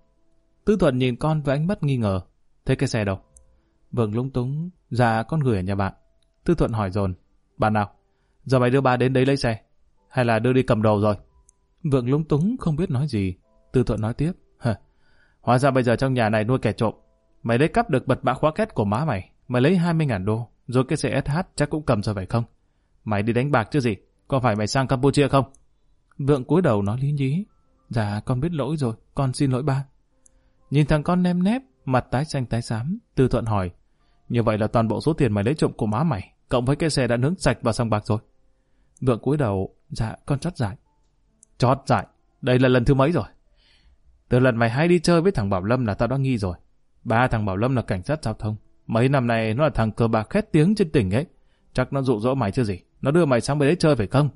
Tư Thuận nhìn con với ánh mắt nghi ngờ, thế cái xe đâu? Vượng lung túng, dạ con gửi ở nhà bạn. Tư Thuận hỏi dồn, bạn nào? Giờ mày đưa ba đến đấy lấy xe, hay là đưa đi cầm đồ rồi? Vượng lung túng không biết nói gì. Tư Thuận nói tiếp, Hả, hóa ra bây giờ trong nhà này nuôi kẻ trộm, Mày lấy cắp được bật mã khóa két của má mày, mày lấy 20.000 đô, rồi cái xe SH chắc cũng cầm rồi phải không? Mày đi đánh bạc chứ gì, có phải mày sang Campuchia không? Vượng cúi đầu nói lý nhí. Dạ, con biết lỗi rồi, con xin lỗi ba. Nhìn thằng con nem nép, mặt tái xanh tái xám, Tư Thuận hỏi. Như vậy là toàn bộ số tiền mày lấy trộm của má mày, cộng với cái xe đã nướng sạch vào sòng bạc rồi. Vượng cúi đầu, dạ, con chót dại. Chót dại, đây là lần thứ mấy rồi? Từ lần mày hay đi chơi với thằng Bảo Lâm là tao đã nghi rồi. Ba thằng Bảo Lâm là cảnh sát giao thông. Mấy năm nay nó là thằng cờ bạc khét tiếng trên tỉnh ấy. Chắc nó dụ dỗ mày chứ gì. Nó đưa mày sang bên đấy chơi phải không?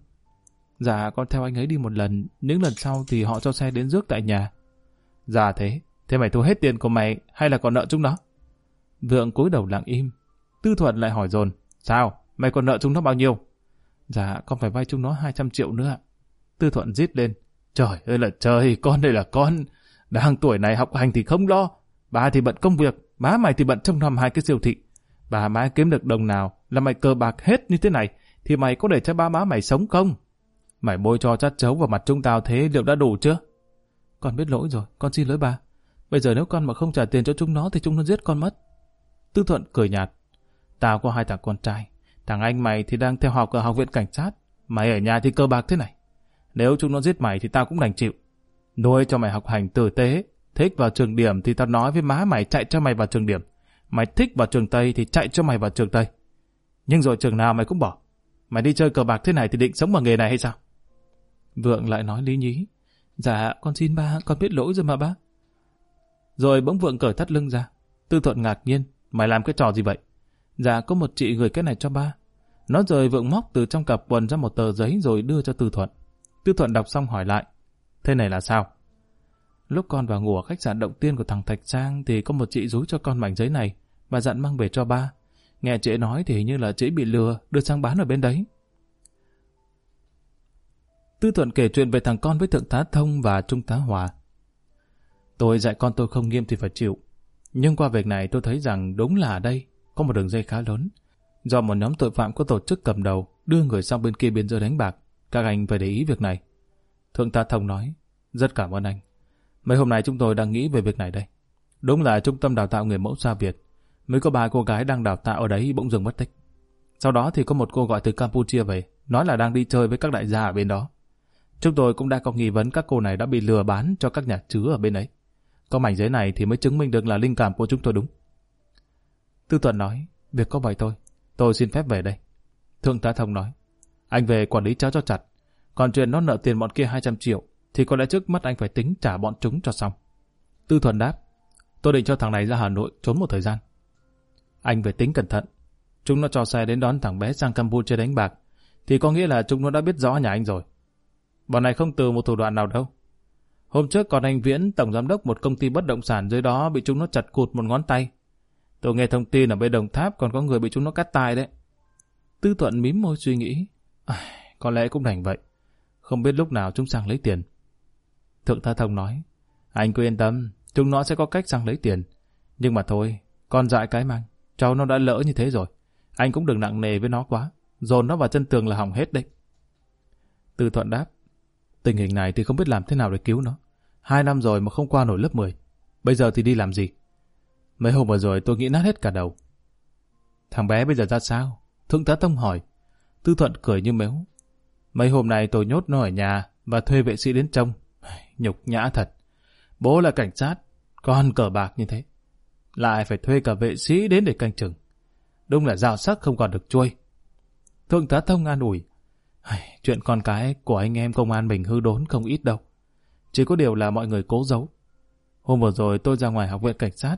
Dạ, con theo anh ấy đi một lần. Những lần sau thì họ cho xe đến rước tại nhà. Dạ thế. Thế mày thu hết tiền của mày hay là còn nợ chúng nó? Vượng cúi đầu lặng im. Tư Thuận lại hỏi dồn. Sao? Mày còn nợ chúng nó bao nhiêu? Dạ, con phải vay chúng nó 200 triệu nữa ạ. Tư Thuận rít lên. Trời ơi là trời, con đây là con. Đang tuổi này học hành thì không lo. Bà thì bận công việc, má mày thì bận trong năm hai cái siêu thị. Bà má kiếm được đồng nào là mày cờ bạc hết như thế này, thì mày có để cho ba má mày sống không? Mày bôi cho chát chấu vào mặt chúng tao thế liệu đã đủ chưa? Con biết lỗi rồi, con xin lỗi ba. Bây giờ nếu con mà không trả tiền cho chúng nó thì chúng nó giết con mất. Tư Thuận cười nhạt. Tao có hai thằng con trai. Thằng anh mày thì đang theo học ở học viện cảnh sát. Mày ở nhà thì cơ bạc thế này. Nếu chúng nó giết mày thì tao cũng đành chịu. Nuôi cho mày học hành tử tế, Thích vào trường điểm thì tao nói với má mày chạy cho mày vào trường điểm. Mày thích vào trường Tây thì chạy cho mày vào trường Tây. Nhưng rồi trường nào mày cũng bỏ. Mày đi chơi cờ bạc thế này thì định sống bằng nghề này hay sao? Vượng lại nói lý nhí. Dạ, con xin ba, con biết lỗi rồi mà ba. Rồi bỗng Vượng cởi thắt lưng ra. Tư Thuận ngạc nhiên. Mày làm cái trò gì vậy? Dạ, có một chị gửi cái này cho ba. Nó rời Vượng móc từ trong cặp quần ra một tờ giấy rồi đưa cho Tư Thuận. Tư Thuận đọc xong hỏi lại. Thế này là sao? Lúc con vào ngủ ở khách sạn động tiên của thằng Thạch trang thì có một chị rúi cho con mảnh giấy này và dặn mang về cho ba. Nghe chị nói thì như là chị bị lừa đưa sang bán ở bên đấy. Tư Thuận kể chuyện về thằng con với Thượng tá Thông và Trung tá Hòa. Tôi dạy con tôi không nghiêm thì phải chịu. Nhưng qua việc này tôi thấy rằng đúng là ở đây có một đường dây khá lớn. Do một nhóm tội phạm có tổ chức cầm đầu đưa người sang bên kia biên giới đánh bạc. Các anh phải để ý việc này. Thượng tá Thông nói, rất cảm ơn anh. Mấy hôm nay chúng tôi đang nghĩ về việc này đây. Đúng là trung tâm đào tạo người mẫu xa Việt. Mới có ba cô gái đang đào tạo ở đấy bỗng dừng mất tích. Sau đó thì có một cô gọi từ Campuchia về, nói là đang đi chơi với các đại gia ở bên đó. Chúng tôi cũng đã có nghi vấn các cô này đã bị lừa bán cho các nhà chứa ở bên ấy. Có mảnh giấy này thì mới chứng minh được là linh cảm của chúng tôi đúng. Tư Tuần nói, việc có vậy thôi, tôi xin phép về đây. Thượng tá Thông nói, Anh về quản lý cháu cho chặt. Còn chuyện nó nợ tiền bọn kia 200 triệu, thì có lẽ trước mắt anh phải tính trả bọn chúng cho xong. Tư Thuần đáp, tôi định cho thằng này ra Hà Nội trốn một thời gian. Anh phải tính cẩn thận. Chúng nó cho xe đến đón thằng bé sang Campuchia đánh bạc, thì có nghĩa là chúng nó đã biết rõ nhà anh rồi. Bọn này không từ một thủ đoạn nào đâu. Hôm trước còn anh Viễn, tổng giám đốc một công ty bất động sản dưới đó bị chúng nó chặt cụt một ngón tay. Tôi nghe thông tin ở bên Đồng Tháp còn có người bị chúng nó cắt tai đấy. Tư Thuận mím môi suy nghĩ. À, có lẽ cũng đành vậy. Không biết lúc nào chúng sang lấy tiền. Thượng Tha thông nói. Anh cứ yên tâm, chúng nó sẽ có cách sang lấy tiền. Nhưng mà thôi, con dại cái mang. Cháu nó đã lỡ như thế rồi. Anh cũng đừng nặng nề với nó quá. Dồn nó vào chân tường là hỏng hết đấy. Tư Thuận đáp. Tình hình này thì không biết làm thế nào để cứu nó. Hai năm rồi mà không qua nổi lớp 10. Bây giờ thì đi làm gì? Mấy hôm vừa rồi tôi nghĩ nát hết cả đầu. Thằng bé bây giờ ra sao? Thượng tá Tông hỏi. Tư Thuận cười như méo. Mấy hôm nay tôi nhốt nó ở nhà và thuê vệ sĩ đến trông. Nhục nhã thật. Bố là cảnh sát, con cờ bạc như thế. Lại phải thuê cả vệ sĩ đến để canh chừng. Đúng là dao sắc không còn được chui. Thượng tá Thông an ủi. Chuyện con cái của anh em công an mình hư đốn không ít đâu. Chỉ có điều là mọi người cố giấu. Hôm vừa rồi tôi ra ngoài học viện cảnh sát.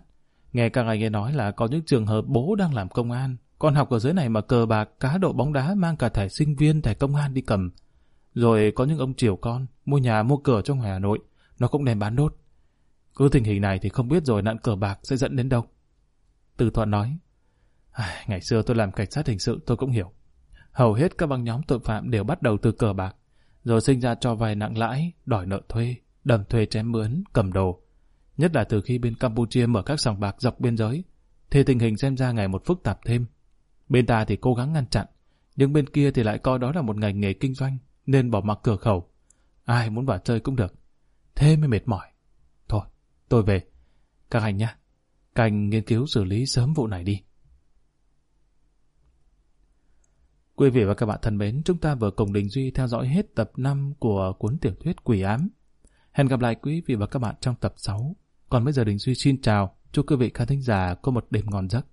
Nghe các anh ấy nói là có những trường hợp bố đang làm công an. Con học ở dưới này mà cờ bạc, cá độ bóng đá mang cả thẻ sinh viên, thẻ công an đi cầm. Rồi có những ông chiều con, mua nhà mua cửa trong ngoài Hà Nội. Nó cũng đem bán đốt. Cứ tình hình này thì không biết rồi nạn cờ bạc sẽ dẫn đến đâu. Từ Thuận nói. Ngày xưa tôi làm cảnh sát hình sự tôi cũng hiểu. Hầu hết các băng nhóm tội phạm đều bắt đầu từ cờ bạc, rồi sinh ra cho vay nặng lãi, đòi nợ thuê, đầm thuê chém mướn, cầm đồ. Nhất là từ khi bên Campuchia mở các sòng bạc dọc biên giới, thì tình hình xem ra ngày một phức tạp thêm. Bên ta thì cố gắng ngăn chặn, nhưng bên kia thì lại coi đó là một ngành nghề kinh doanh, nên bỏ mặc cửa khẩu. Ai muốn vào chơi cũng được. Thế mới mệt mỏi. Thôi, tôi về. Các anh nhá. Các anh nghiên cứu xử lý sớm vụ này đi. Quý vị và các bạn thân mến, chúng ta vừa cùng Đình Duy theo dõi hết tập 5 của cuốn tiểu thuyết Quỷ Ám. Hẹn gặp lại quý vị và các bạn trong tập 6. Còn bây giờ Đình Duy xin chào, chúc quý vị khán thính giả có một đêm ngon giấc.